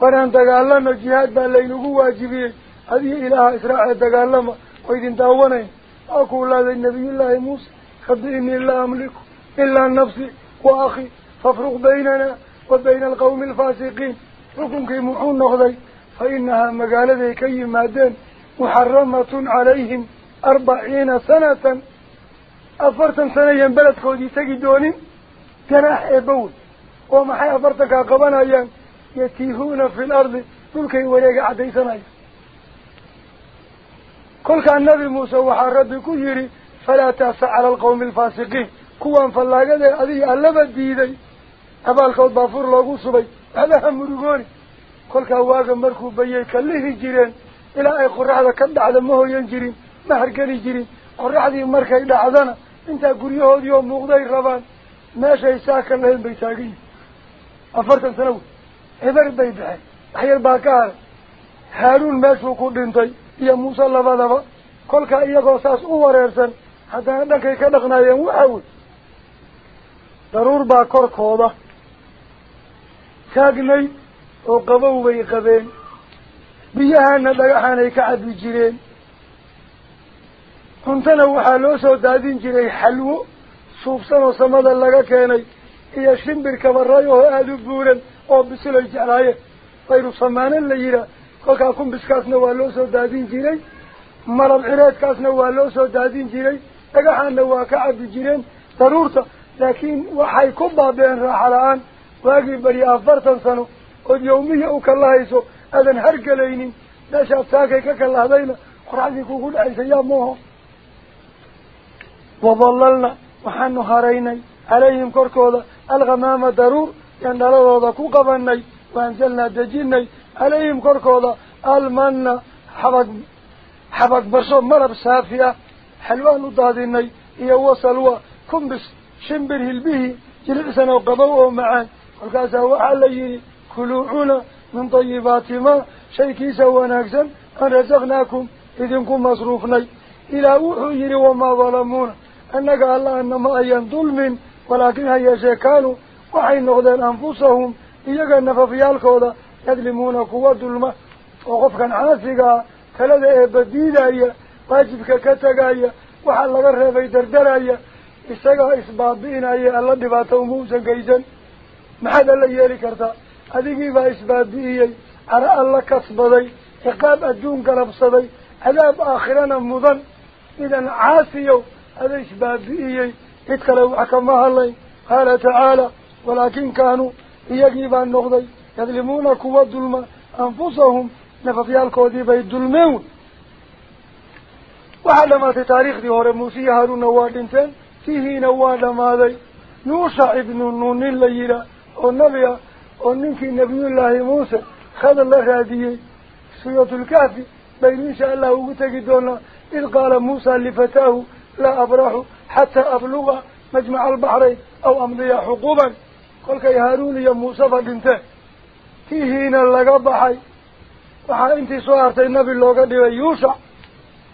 فران تقالنا الجهاد بالليلوه واجبه هذه إله إسراء إسرائيل تقالنا قيد انتهواني أقول الله النبي الله موسى خبرني إلا أملك إلا النفس وأخي فافرق بيننا وبين القوم الفاسقين ركم كيمحون نخذي فإنها مقالة كي مادين muxaramatun calayhim arbaciina sanatan afartan sana yan beledkoodii tegi doonin ganaax eebbawoy oo maxay afartankaa qabanayaan yatiihuuna fi lardi dhulkay wareega caddaysanaya kolkaa nabi muuse waxaa rabbi ku yidhi falaa taasa cala alqawmi alfaasiqiin kuwaan fallaagadae adiga allaba diiday abaalkood baa fur loogu subay waxba murugooni kolkaa waaga markuu bayay ka lihi jireen إلى أي قرعة كد على ما هو ينجرين ما هرجل يجرين. قرعة دي مركا إلى عذنا أنت قريه هذا يوم مغذي ربان ما شيء ساكن لهم بيتاجين أفرت سنو إذا ربي بعه حي الباكار هارون ما شو تاي، يا موسى الله هذا كل كأي قصص أور إرسل حتى عندك كذا غنايا وعود ضرور باكر كوبا. ساقني. وقضوا بي قبين. Biyahana dhagaxaanay ka cabbi jireen cuntana waxaa loo soo daadin jiray xalwo suubsan oo samada laga keenay iyo shimbir kabaray oo aada u buuran oo bisilay jeclaayeen fayru samaanan la yidhaah kolkaa kumbiskaasna waa loo soo daadin jiray malab cireedkaasna waa loo soo daadin jiray dhagaxaanna waa ka cabbi jireen daruurta laakiin waxay ku baabeen raaxa la-aan waagii beri afartan sano ood yawmiya u kalahayso أذن هرق ليني ناشا بتاكي الله هذين قرعتي كوكول عيسى يا موه. وظللنا وحن نهاريني عليهم كركولا الغمام ضرور يعني لرودا كوكبني وأنزلنا دجيني. عليهم كركولا المن حبق حبق برشو مرب سافية. حلوان ضاديني إيا وصلوا. كنبس شمبره البيه جلسنا وقضوه معان وقال سواء علي كلوعونا. Shaykiisa wanaagsan an rasaqnaakum idinku masruufnay ilaah wuxuu yidhi wamaa dalamuuna annaga allahna ma ayan dulmin walaakin ha yeeshee kaanuu waxay noqdeen anfusahum iyaga nafafyaalkooda yadlimuuna kuwa dulma oo qofkan caasiga ah talada eebba diidaya waajibka ka tegaya waxaa laga reebay dardaraya isagaa isbaabi'inaya alla dhibaato uma usan geysan maxaad alla yeeli kartaa cadaab aakhirana mudan idan caasiyow ada isbaabi'iyey cid kale wax kama hadlayn qaala tacaala walaakin kaanuu iyagiibaa noqday yadlimuuna kuwa dulma anfusahum nafafyaalkoodii bay dulmeen wey waxaa dhamaatay taariikhdii hore muuse iyo haaruunna waa dhinteen fiihiina waa dhamaaday yuushac ibnu nuun nin la yihaa oo nebi ah muuse khadar la raadiyey suuratulkahfi baynu insha allah ugu tegi doonaa id qaala muusa lifataahu laa abraxu xataa abluga majmaca albaxrayn aw amdiya xuquban kolkay haaruun iyo muuseba dhinteen tihiina laga baxay waxaa intii soo hartay nebi looga dhigay yuushac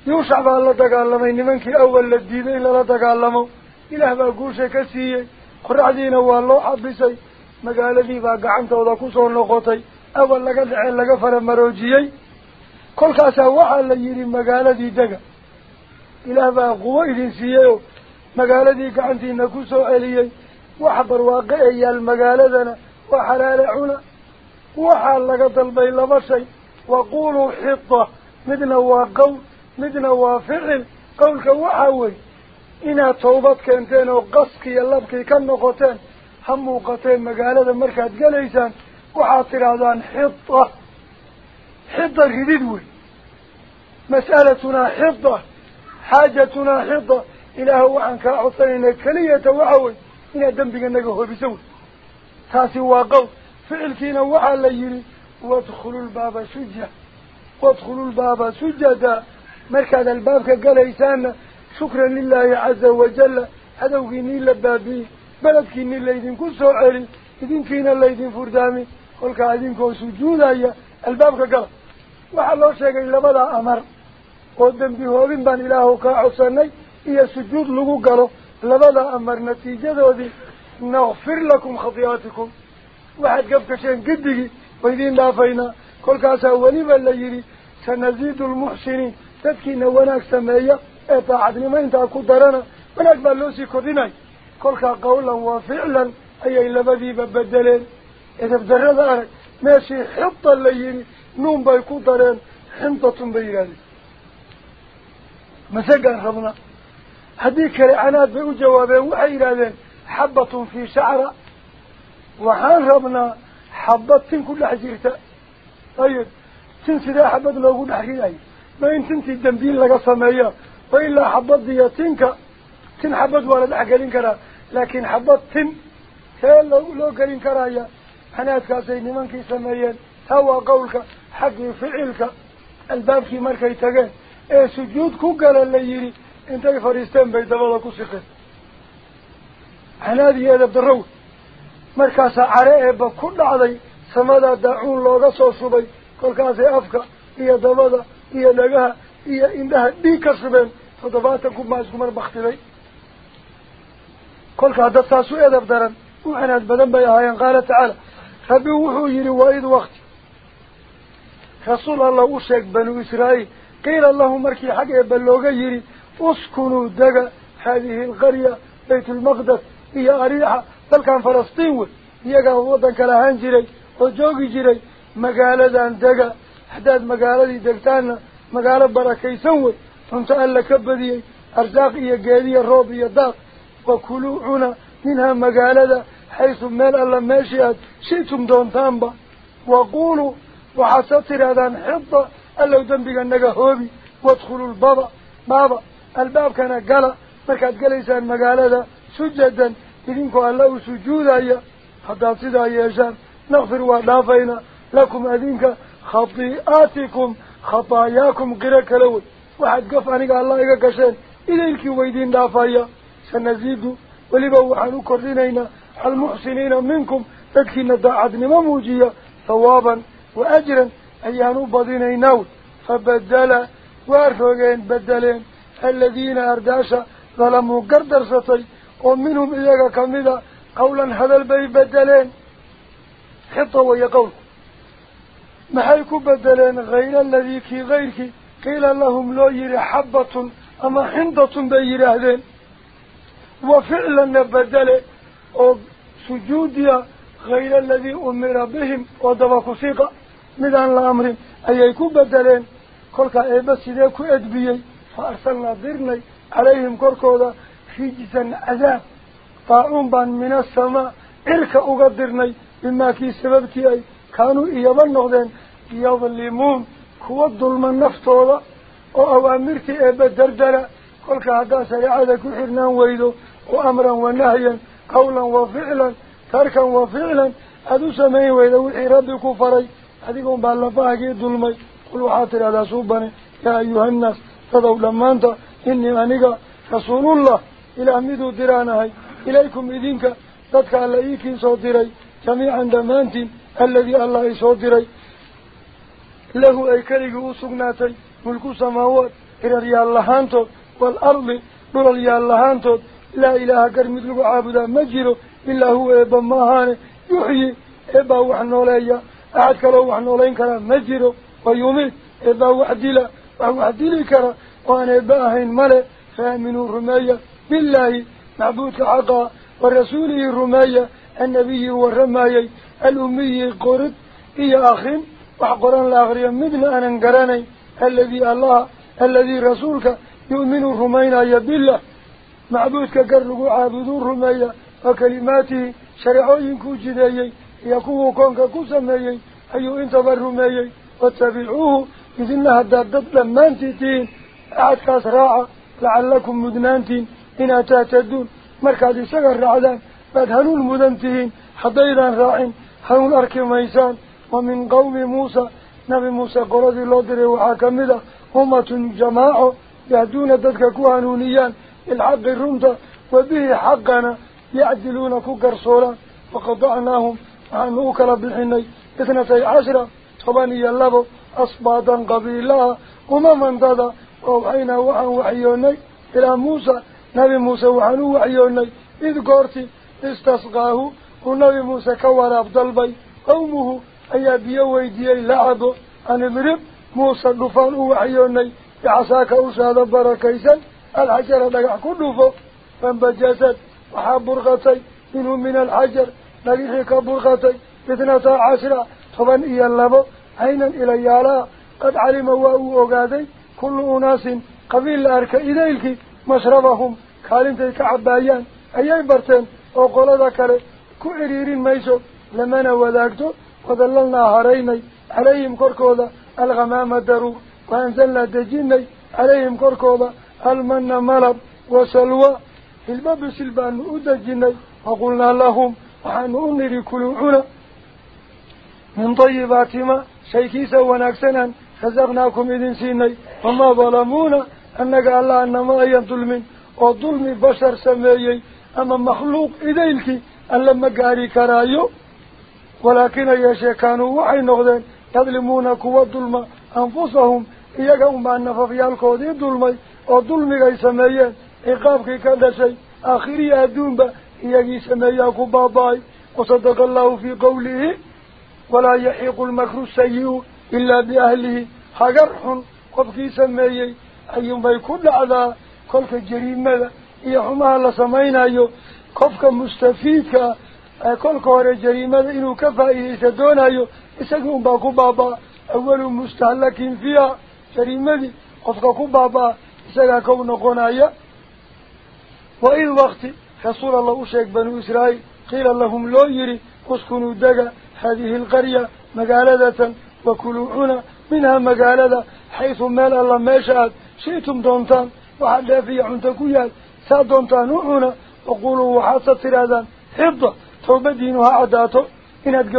yuushac baa la dagaalamay nimankii awal la diiday in lala dagaalamo ilaah baa guusha ka siiyey qoraxdiina waa loo xabisay kolkaasaa waxaa la yidhi magaaladii dega ilaah baa quwo idin siiyey oo magaaladii gacantiina kusoo celiyey waxa barwaaqo ee yaal magaaladana waa xalaale cuna waxaa laga dalbay laba shay waquuluu xita midna waa qowl midna waa ficil qowlka waxaa wey inaad tawbad keenteen oo qaskiiyo labkii ka noqoteen ha muuqateen magaalada markaad gelaysaan waxaad tidhaahdaan xita xida ridid wey mas'alatunaa xida xaajatunaa xida ilaahu waxaan kaa codsanaynaa keliyata waxa wey inaad dembiga naga hobiso wey تاسي واقو فعل كينا وحال يري وادخلوا الباب سجة وادخلوا الباب سجدا مركز الباب كقال شكرا لله عز وجل هذا وقيني لبابي بلدكيني اللي كل سوء علي إذن كينا اللي فردامي. قولك عدين كو سجودا الباب كقال وحال الله شيء لبدا أمر. ودن بهوبين بان إلهو كاعصاني إيا سجود لغو قالوا لبدا أمر نتيجة ودي نغفر لكم خطياتكم واحد قفك شيء قدقي ويدين دافينا كل كاسا وليبا اللي سنزيد المحسنين تدكي نواناك سمايا اطاعدني ما انتا كدرنا وناك بلوسي كدناي كل قولا وفعلا أي لبدي ببدلين إذا بدرد أرك ماشي حطة اللي نوم بايكو دارين حنطة بيراني مسجن ربنا هذيك العناد بيقول جوابين وحيرادين حبة في شعرة وحان ربنا حبة كل حجيرته طيب تنسي ذا حبة لو قد حكي ما دي تن حبة ولا دحقلين كرا لكن حبة تن كان لو لو قلين كرايا. حنات كاسي نمانكي سمايا هو قولك حق فعلك. الباب في مركي تغين إيه سجود كو قال اللي يري. انتي فريستين بيدبالا كو سيقين عنادي هذا بدرو مركاسا عرائه بكل عضي. سمادا داعون لوغا صوصبي كل كاسي أفكا. هي دبادا. هي لغاها هي إندها ديكا كل كاسا تاسو إيه دبدران وعناد بدن بيهايان قال تعالى. ربي وحو يري وايد وقت. رسول الله وشيك بنو إسرائيل. قيل الله مركي حق بلوغا يري. اسكنوا دقا. هذه القرية بيت المقدس. هي أريحة. بل كان فلسطين يقا وطن كلاهان جري وجوغي جري مقالة دان دقا. حداد مقالة دي مقالة بركي سوي فانتألا كبدي. أرزاق إيا قادية روب إيا داق. وكلوا منها مقالة حيث مال الله ماشيات شئتم دون تامبا وقولوا وحسطر هذا حطة ألو دنبك أنك هوبي. وادخلوا البابا بابا الباب كان قال. مركات قليسان مقالة سجدا. إذنكو الله سجودا حتى صدا يشان نغفر ودافينا لكم أذنك. خطيئاتكم. خطاياكم لول واحد قف أنك الله يقشان إذنك ويدين دافايا سنزيد ولبوحنو كردينينا المحسنين منكم تكفينا داعدن مموجية ثوابا وأجرا أيانو بدينينو فبدل وارفقين بدلين الذين أرداشا ظلموا قردر ستي ومنهم إذا كمدا قولا هذا البي بدلين حطوا ويقول محيكو بدلين غير الذي كي غيرك قيل لهم لو يري حبة أما حنطة بيري وفعلا بدل سجوديا غير الذي أمر بهم ودبكوا سيقا مدان الأمر أيكو بدلين؟ كلك إيبا سيديكو أدبيي. فأرسلنا ضرني عليهم كركودا خيجزا عذاب طاعون بان من السماء. إرك أقدرني بما كي سببتي أي. كانوا إيابا نغدين. يظلمون كوا الظلم النفتوضا وأوامرتي إيبا دردرة. كلك هذا سريعة كحرنا ويدو وأمرا ونهيا قولا وفعلا تركا وفعلا هذا سمعي وحي ربي كفري هذيكم باللفاقي ظلمي قلوا حاطر هذا سوبني يا أيها الناس تضوا لما أنت إني أنيقى رسول الله إلى أمدوا درانهي إليكم إذنك على إيكين صدري جميعا دمانتين الذي الله صدري له أي كريك أسقناتي ملك سماوات إلى ريال لهانتو والأرض نور ريال لهانتو لا إله كرمت لك عابدا مجره إلا هو إبا ماهاني. يحيي إبا وحنوليا. أحد كلا وحنولين كلا مجره ويومي إبا وحدلا وحدلي كلا وأنا إبا أهين ملي فآمنوا رمية بالله معبودك حقا. ورسوله رمية النبي والرماية. الأمي قرد إيا أخين. وحقران الآخرين. مثل أنا انقراني الذي الله. الذي رسولك. يؤمن رمينا بالله معبودك قرلقوا عابدون رمية وكلماته شرعوين كو جديي يكوه كونك كو سميي أيو انتظر رميي واتبعوه. إذنها الدادد لما انتتين أعد كاس لعلكم مدنانتين. إن أتاتدون. مركز سقر رعدان. فادهنوا المدنتين حديدا راعين. هنون أركي ميسان. ومن قوم موسى. نبي موسى قرد الله دري وحاكمده أمة يهدون ذلك كوانونيان الحق الرمضة وبه حقنا يعدلون كوكر صولا وقضعناهم عن أوكل بالحني اثنتي عشرة طباني اللبو أصبادا قبيلها أمما ضد ووحينا وحن وحيوني إلى موسى نبي موسى وحن وحيوني إذ قرتي استصغاه ونبي موسى كوار أفضل بي قومه أي بيويدي بعساك أشهد بركيسا الحجر لقع كله فانبجست وحاب برغتي منه من الحجر لقيحك برغتي. اثنة عشرة طبعا إيا اللبو عينا إلى يالا. قد علم وأو أغادي كل أناس قبيل أرك إليك مشربهم. كالنتي كعبايان أي برتين وقال ذكر كعرير ميسو لمن وذاكتو وذللنا هريني عليهم كركوذا الغمام الدرو وأنزلنا دجيني عليهم كركوذا المن ملب وسلوى. الباب سلبان أدجيني وقلنا لهم وحن نري كلوعنا من طيبات ما شيكيسا ونكسنا خزقناكم إذن سيني. وما ظلمونا أنك الله أنما أي ظلم. وظلم بشر سميي أما مخلوق إذيلك أن لما قاري كرايو. ولكن يشي كانوا وحي نغدين يظلمون كوا الظلم أنفسهم. إياك أمان نففيالكو دي ظلمي وظلمي سميين إقابك كذا شيء آخري أدون با إياك سمياكو باباي وصدق الله في قوله ولا يحيق المكر السيء إلا بأهله حقرح قفكي سميي أيهم بيكون على كلك جريمة إيحما أيو قفك مستفيدك كلك هو جريمة إنه كفائه سدون أيو إساقهم باكو بابا أول مستهلك فيها جريمة قفك بابا إساقا كون قنايا وإذ وقت رسول الله أشيك بنو إسرائيل قيل لهم لو يري اسكنوا دقا هذه القرية مقالدة وكلوعنا منها مقالدة حيث مال الله ما شاءت. شئتم دونتان وحد في عنتكويات سا دونتان وعنا وقولوا وحاسة ترادان. حفظة توبدينها عداته. إناد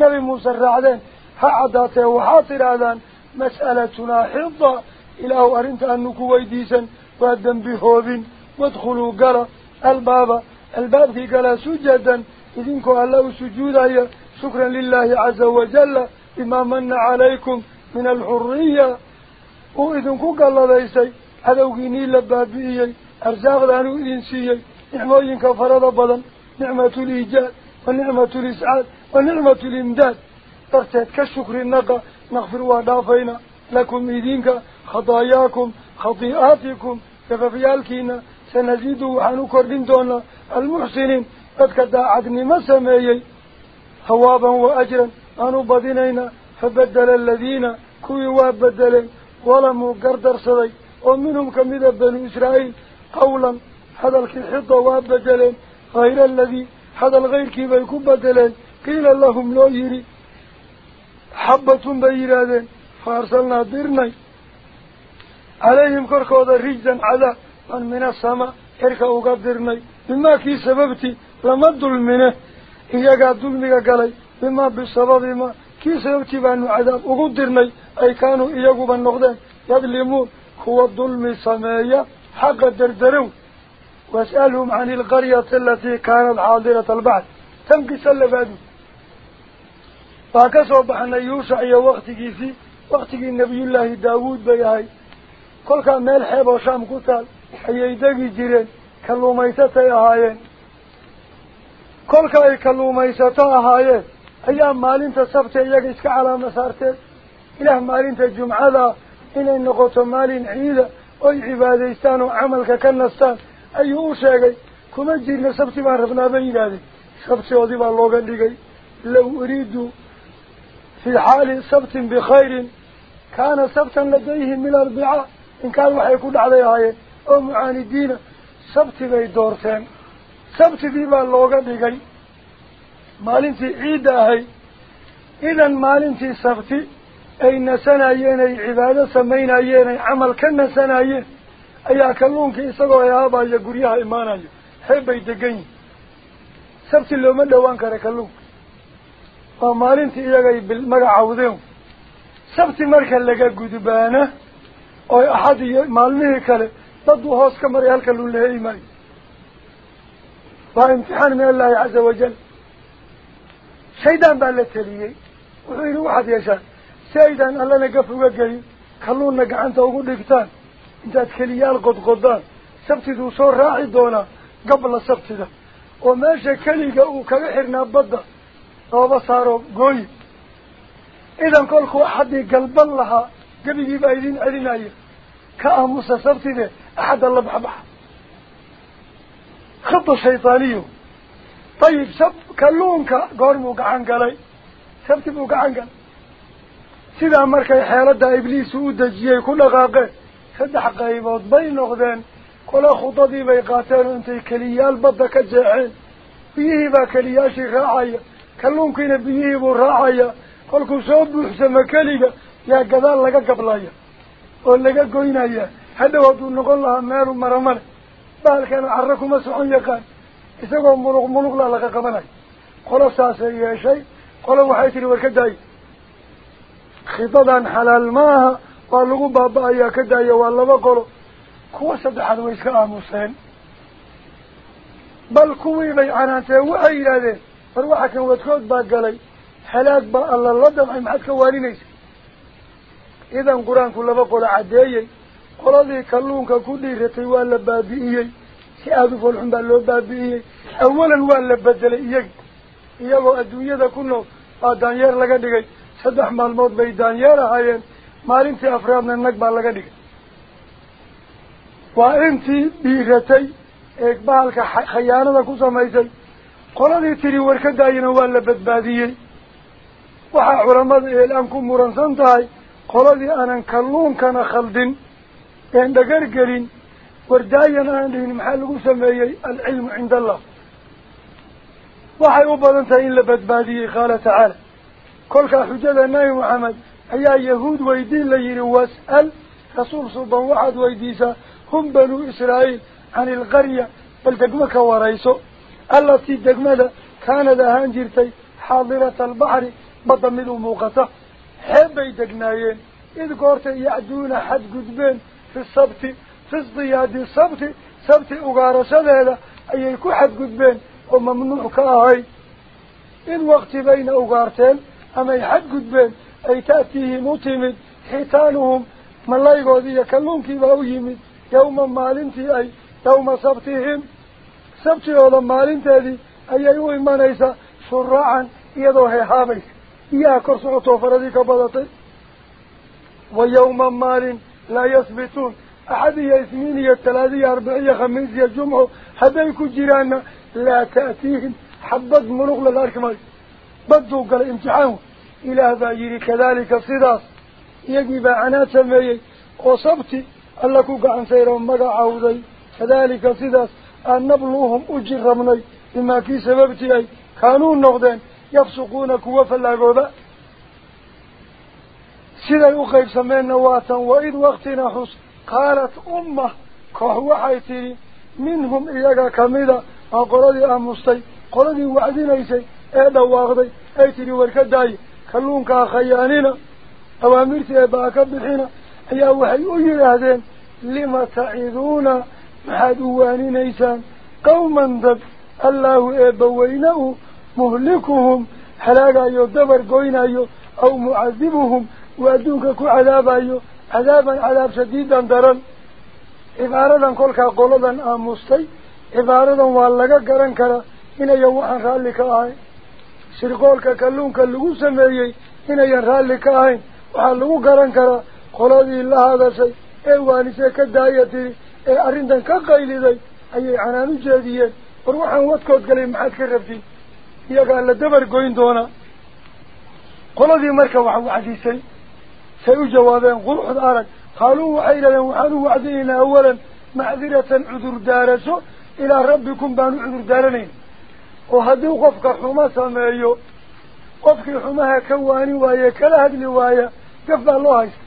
نبي موسى الرعدين ها عداته وحاطرادان مسألتنا حفظة. إله أرنت أنك ويديسا وأدن بهوبين وادخلوا قرى الباب الباب في قال سجدا. إذنكو الله سجودا شكرا لله عز وجل بما من عليكم من الحرية. وإذنكو قال ليسي عدوكيني لبابئي أرزاق دانو إنسيي نعموين كفرد بضن نعمة الإيجاد ونعمة الإسعاد. ونعمة الإمداد ترتد كالشكر النقى نغفر ودافينا لكم إذنك خطاياكم. خطيئاتكم. كففيالكينا سنزيد وحنو كردين دونا. المحسنين. قد كدا عدني ما سميي. ثوابا وأجرا. أنو بدينينا فبدل الذين. كوي وابدلين ولمو قردر صدي ومنهم كميدا بنو إسرائيل. قولا. هذا الحطة وابدلين غير الذي. هذا الغير كيف يكون بدلين قيل لهم لو يري. حبة بيرادين فارسلنا درني عليهم كركوضا رجزا عذاب أن من السماء إركا أقدرني بما كي سببتي لما الظلمنا إياقا الظلمك قلي بما بسبب ما كي سببتي بأنه عذاب أقدرني أي كانوا إياقوا بالنقدين يظلمون. هو الظلم سمايا. حق الدردرو واسألهم عن القرية التي كانت حاضرة البحث فاكسوا بحنا يوشع يا وقتك في وقتك النبي الله داود بيهاي كل كان ميل حيب وشام كتال ayay degi jireen kalluumaysatay ahaayeen kolka ay kalluumaysato ahaayeen ayaa maalinta sabta iyaga iska calaama saarteen ilaah maalinta jumcada inay noqoto maalin ciida oy cibaadaystaan oo camalka ka nastaan ayuu u sheegay kuma jirna sabti baan rabnaa bay yidhaahdeen sabtigoodii baa looga dhigay low uriidu sabtin bikhayrin kaana sabtan ladayhim min arbicaa inkaan waxay ku dhacday ahaayeen oo mucaanidiina sabti bay doorteen sabtigii baa looga dhigay maalintii ciidda ahayd idan maalintii sabti ay nasanayeen ay cibaado samaynayeen ay camal ka nasanayeen ayaa kalluunkii isagoo yaabaya guryaha imaanayo xeeb bay degan yihin sabti looma dhowaan kara kalluunka iyo maalmihii kale daduu hoos ka maray halka luu laheli maayo waa imtixaan min allahi caza wajal shaydaan baa la teliyey wuxuu yidhi waxaad yeeshaan si aydaan allana gaf uga gelin kalluunna gacanta ugu dhigtaan intaad keliyaal qodqodaan sabtiduu soo raaci doonaa gabla sabtida oo meesha keliga uu kaga xirnaa badda idan kolkuu axaddii galban lahaa gebigii baa idin celinaya ka aamusa sabtide axadda la baxbaxa khida shaydaaniyo dayib sab kalluunka goormuu gacan galay sabti buu gacan galay sidaa markay xeeladda ibliisu u dejiyey ku dhaqaaqeen saddex qaybood bay noqdeen kole khudadii bay qaateen oo intay keliyaal badda ka jeexeen biyihii baa keliyaashii raacaya soo buuxsamo keliga yaa gadaal laga gablaya oo laga goynaya hadhow hadduu noqon lahaa meelu maramale bahalkana carro kuma socon yaqaan isagoo muluq muluqla laga qabanayo qolo saasay yeeshay qolo waxay tihi war ka daayo khidadan xalaal maaha waa lagu baaba-ayaa ka daaya waa laba qolo kuwa saddexaad way iska aamuseen bal kuwii bay canaanteen waxay yidhaahdeen alla la damcay maxaad ka waaninaysa idan qur-aanku laba qolo caddeeyey qoladii kalluunka ku dhiiratay waa la baabi'iyey si aada u foolxun baa loo baabi'iyey awalan waa la bedelay iyagi iyagoo adduunyada ku nool baa daanyeer laga dhigay saddex maalmood bay daanyeer ahaayeen maalintii afraadna nag baa laga dhigay waa intii dhiiratay ee bahalka khayaanada ku samaysay badbaadiyey waxaa culamada eelaan ku muransan tahay qoladii aanan kalluunkana khaldin een dhagar gelin wardaayan aan dhihin maxaa lagu sameeyey alcilmu cinda allah waxay u badan tahay in la badbaadiyey qaala tacaala kolkaa xujada nabi maxamed ayaa yahuud weydiin la yidhi was'al rasuul suban waxaad weydiisaa hum banuu israa'iil cani ilqarya bal degmo ka warayso degmada kaanad ahaan jirtay xaadirata albaxri badda mid u muuqata xeeb bay degnaayeen id goortay yacduuna xadgudbeen fi sabti fi sdiyaadi sabti sabti ugaarashadeeda ayay ku xadgudbeen oo mamnuuc ka ahayd in wakti bayna ugaarteen amay xadgudbeen ay ta'tiihim u timid xitaanuhum malaygoodii iyo kalluunkiibaa u yimid yawma maalintii ay yawma sabtihim iyaha kor socotoo faradii ka badatay wa yawma maalin laa yasbituun axad iyo isniin iyo talaada iyo arbic iyo khamiis iyo jumco hadday ku jiraanna laa ta'tiihim xabad muluqla la arki maayo baduu galay imtixaan ilaah baa yidhi kadaalika sidaas iyagii baa canaad sameeyey oo sabti alla ku gacan sayro magacawday kadaalika sidaas sababtii ay kaanuu noqdeen yafsuquuna kuwa fallaagooba siday u qaybsameenna waatan waid waktina xus qaalat umma koox waxay tidhi minhum iyaga kamida waa qoladii aamustay qoladii wacdinaysay ee dhawaaqday ay tidhi warka daaye kalluunkaa khayaanina awaamirtii eebaa ka bixina ayaa waxay u yidhaahdeen lima taciduuna u muhlikuhum halaagayo dabar goynayo aw mucadibuhum uu adduunka ku cadaabayo cadaaban cadaab shadiidan daran cibaaradan kolkaa qoladan aamustay cibaaradan waa laga garan karaa inayan waxaan raalli ka ahayn shirqoolka kalluunka lagu sameeyey inayan raalli ka ahayn waxaa lagu garan karaa qoladii la hadashay ee waanisee ka daaya tiri أرندن كقيل ذي أي عنا نجادية وروح وقت قد قلي محاك ربي يا قال الدبر قوين دونا قل ذي مركب وعزيزي سيجوابين قل حد أرد قالوا عيلا وحدوا وعزينا أولا معذرة عذر دارسو إلى ربكم بان عذر دارنين وهدو قفك حما سمايو قفك حما كواني وايا كلاهد لوايا كفى الله يسر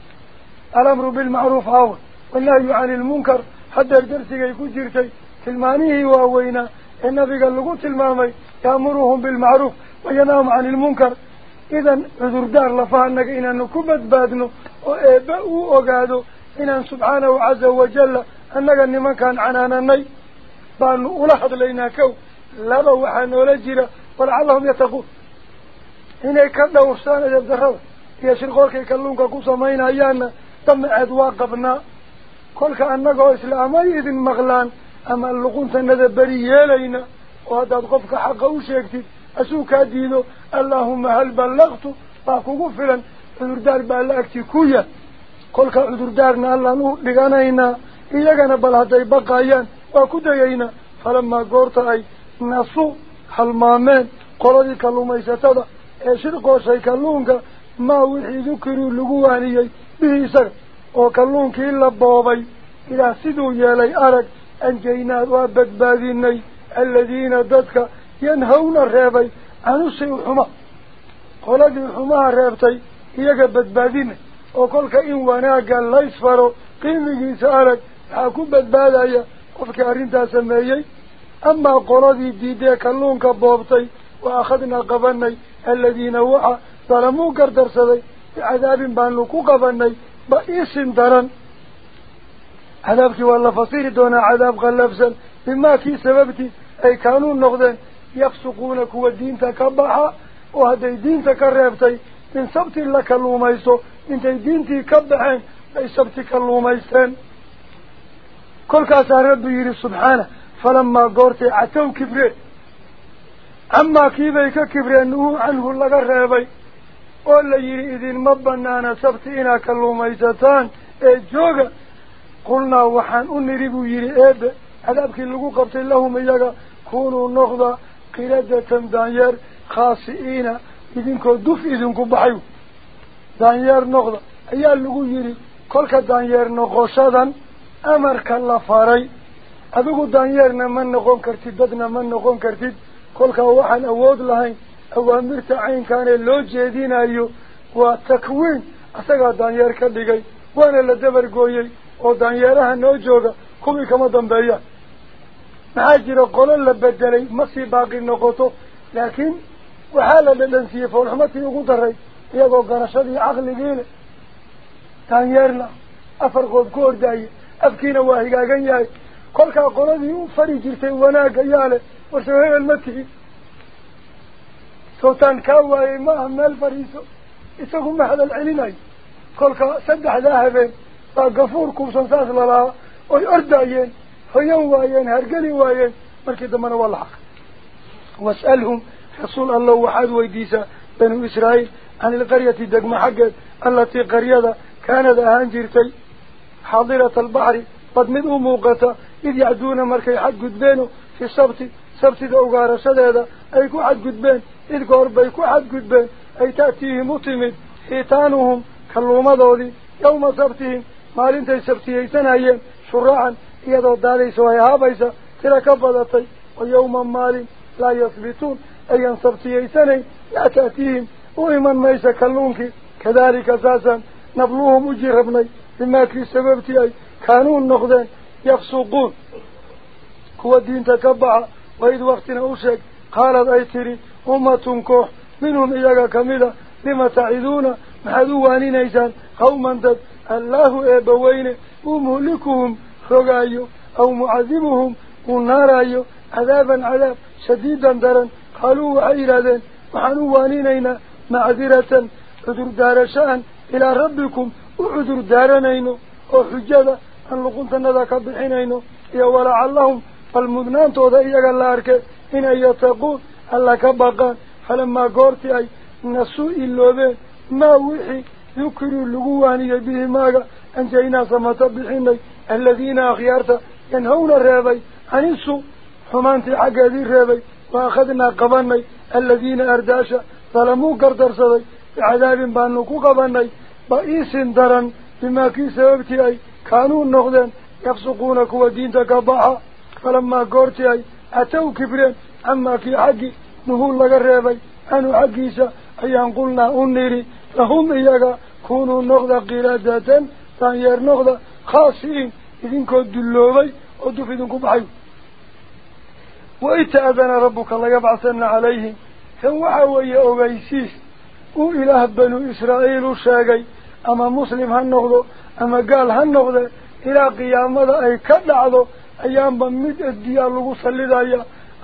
الأمر بالمعروف هو والله يعاني المنكر haddeer darsigay ku jirtay tilmaanihii waaweynaa ee nabiga lagu tilmaamay yaamuruhum bilmacruuf wayanahum cani ilmunkar idan cudurdaar lafaanaga inaanu ku badbaadno oo eebbe uu ogaado inaan subxaanahu caza wajalla annaga nimankaan canaananay baanu ula hadlaynaa kow laba waxaa noola jira walacallahum yattaquun inay ka dhowrsaan edeb darrada iyo shirqoolkay kalluunka ku samaynayaanna damaceed waa qabnaa oo haddaad qofka xaqa u sheegtid asuu kaa diido allaahuma hal ballaqtu baa kugu filan cudurdaar baa la agti ku yaal kolka cudurdaarna allaan u dhiganaynaa iyagana bal hadday baqayaan waa ku dayaynaa falamaa goorta ay nasu halmaameen qoladii kalluumaysatada ee shirqooshay kalluunka maa wixii dukiruu lagu waaniyey bihi isaga أو كلون كيل الضوابي إلى سدو يالي أرك أن جينا وابد باذيني الذين ددك ينهون الرابي عن السي الحما قولك الحما الرابتي إياك بدباذيني أو كلك إن واناك ليس فارو قيمي سألك حاكو بدباذي وفك أرين تاسميي أما قولدي ديدي كلون كبابتي وأخذنا قبني الذين وعا ظلموا كردرسدي عذاب بانلوكو قبني بئيس درن. عذابك والله فصير دون عذاب غلفزا بما كي سببتي أي كانوا النقدا يفسقونك والدين تكبحا وهذا الدين تكربتي من سبت لك اللوميسو. انت الدين تكبحين أي سبتك اللوميسان كل كاسا رب سبحانه. فلما قرتي عتو كبري. أما كيبيك كبري أنه عنه لغربي inaad kalluumaysataan ee jooga qulnaa waxaan u nidhi buu yidhi eebe cadaabkii lagu qabtay lahum iyaga kunuu noqda qiradatan daanyeer khaasi'iina idinkoo duf idinku baxay daanyeer noqda ayaa lagu yidhi kolka daanyeer noqoshadan amarka la faray adigu daanyeerna ma noqon kartid dadna ma noqon kartid kolkaa waxaan awood lahayn daanyeer ka dhigay waana la dabargooyey oo daanyeeraha noo jooga kuwii kama dambeeyaan maxaa jira qolo la bedelay ma sii baaqi noqoto laakiin waxaa la dhadhansiiyey foolxumatii ugu daray iyagoo garashadii caqligii leh daanyeerna afar qood ku ordaaya afkiina waa higaagan yahay kolkaa qoladii u fari jirtay wanaagga yaa leh warsoo hebel ma tihi سوتان كاوا إيه، ما مال فريسو اسوكو ما هذا العليناي كلكا سدح ذاهبين. فقفور كوسن ساس للا. وي ارداين خيان واين هرقلي واين مركي دمنا والله واسألهم حصول الله وحد ويديسا بنو إسرائيل عن القرية الدقم حقا التي قرية كانت أهان هانجرتي حاضرة البحر قد من أموقتا إذ يعدون مركي حق بينه في السبت. سبت دعوغار سدادا أيكو حق بينه إذ إذكار بيكو حد قد بي. أي تأتيه مطمد حيطانهم كاللومة دولي يوم سبتهم. مالين تي سبتي يسن أيام شراعا. يدو دالي سوهي هابيسا. تلا كبضتي ويوم مالين. لا يثبتون. أيام سبتي يسن لا تأتيهم. ويمن ميسا كاللومك كذلك أساسا نبلوهم أجير بما كي سببتي أي كانوا النقدين يفسقون. كوا الدين تكبع وإذ وقتنا أشك قالت أي تري baxa waid waktina u sheeg qaalad ay tidhi ummatun koox minhum iyaga kamida lima taciduuna maxaad u waaninaysaan qawman dad allaahu eebbaweyne uu muhlikuhum rogaayo aw mucadibuhum uu naaraayo cadaaban cadaab shadiidan daran qaaluu waxay yidhahdeen waxaan u waaninaynaa macdiratan cudur daarashaan ilaa rabbikum u cudur daaranayno oo xujada aan luquntanada ka bixinayno iyo walacallahum bal mudnaantooda iyaga la arke inay yattaquun alla ka baqaan falamaa goortii ay nasuu iloobeen maa wixii dukiruu lagu waaniyey bihi maaga anjaynaa samata bixinay aladiina akhyaarta yanhawna reebay canisu xumaantii xaggeedii reebay wa akhadnaa qabanay aladiina ardaasha dalamuu gardarsaday bicadaabin baanu kii xaggii nuhuu laga reebay anuu xaggiisa ayaan qulnaa u nidhi lahum iyaga kunuu noqda qiradatan daanyeer noqda khaasiin إذنكو الدلوبي ودف إذنكو بحيو وإتأذن ربك الله يبعثن عليهم فوحوي أغيسيس وإله بنو إسرائيل الشاقي أما مسلم هالنغضو أما قال هالنغضو إلى قيامة أي كدعضو أيام بمد الديار لغو صلي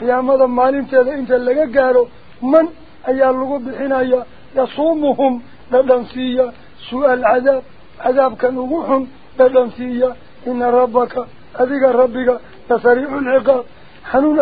قال تعالى كبوحوا يذكر رسول الله وحسرت إذ وقت تأذن وأغيسيي ربك ربك وحو أغيسيي ليبعثن إنه الله بحين دونه عليهم بنو إسرائيل كوركودا إلى يوم القيامة قيامة مالين تيدا انت اللي قالوا من أي اللغو بحنايا يصومهم لدنسية سوء العذاب عذاب كنوحهم لدنسية إن ربك أذيك ربك تسريع العقاب حنون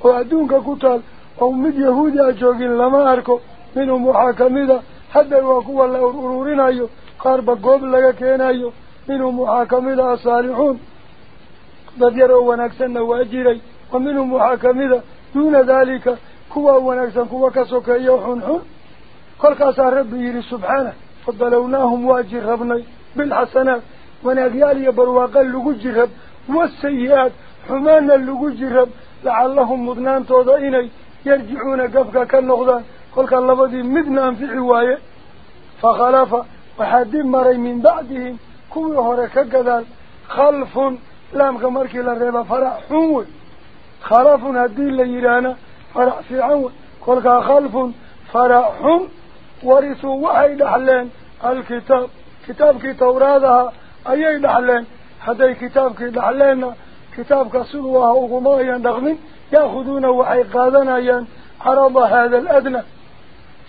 قل وأدونك كتال ومد يهودي أجوغين لما أركو منهم محاكمة حتى الوكوة الأرورين أيو قارب قوب لك كين أيو منهم محاكمة الصالحون بديروا ونكسن واجري ومنهم محاكمة دون ذلك كوا ونكسن كوا كسوك يوحن حن قال كاسا ربي سبحانه فضلوناهم واجر ربني بالحسنات ونقيال يبرواقا لعلهم مدنان توضعيني يرجعون قفك كالنغضان قل كاللبدي مدنان في حواية فخلف وحد مري من بعدهم. كوي هورك قدال خلف لام كمركي للربا فرع حول خلف هدين ليرانا فرع في قل خلف فرع حول ورثوا وحي دحلين الكتاب. كتابك تورادها أيي دحلين هذا كتابك دحلين كتابك سلوها وغمايا نغمين يأخذون وحي قادنا عرض هذا الأدنى.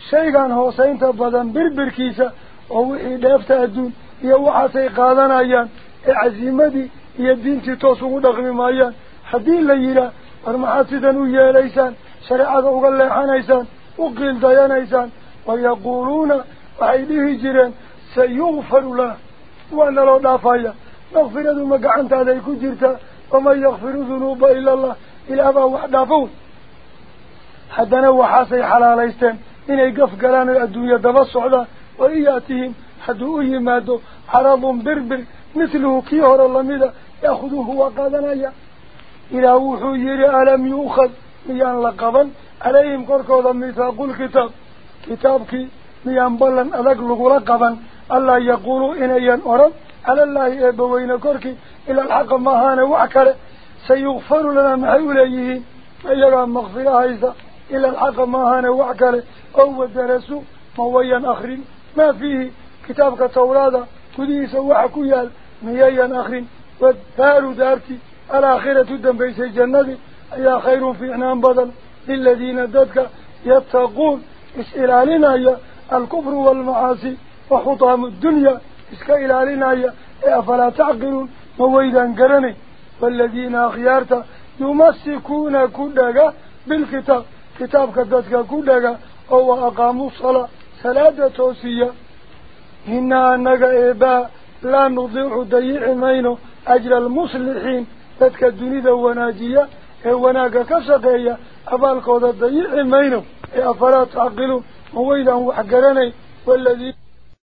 شيء كان هو سينتا بدن بربركيسة ووحي دافت أدون يوحسي قادنا عزيمدي يدين توسو دغمي مايان حدين ليلا ورمحاتدن وياليسان شريعة وقال لحانيسان وقيل ديانيسان ويقولون وحيديه جيران سيغفر له. وأن لو دافايا مغفرة مقعنت عليك جرتا ومن يغفر ذنوب إلا الله إلا أبا وحدافون حدنا وحاسي حلاليستين إني قف قلان الدنيا دبا الصعدة وإياتهم حدو يمادو عرض بربر مثله كيهر الله ماذا يأخذوه وقادنا إلى وحو يري ألم يؤخذ ميان لقبا عليهم كوركوضا ميثاق الكتاب. كتابك ميان بلن لغو لقبا ألا يقولوا إنيان أرم على الله إبوين كوركي إلى الحق ما هانا وعكر سيغفر لنا محيو ليه أيها مغفرة هيسا إلى الحق ما هانا وعكر أو درسوا مويا أخرين. ما فيه كتابك تورادا كديس وحكو يال ميايا أخرين. والدار دارتي الآخرة بيس الجنة. أي خير في عنام بدل للذين ددك يتقون. إسئلالنا الكفر والمعاصي وحطام الدنيا. إسكا إلالنا أفلا تعقلون؟ مويدا قرني والذين أخيارتا يمسكون كدك بالكتاب. كتاب كدتك كدك أو أقاموا الصلاة. صلاة توسية. إنا أنك إباء لا نضيع ضيع مينو أجل المصلحين. تدك الدنيا وناجية. وناك كسقية. أبالك وضيع مينو أفلا تعقلون. مويدا وحقرني والذين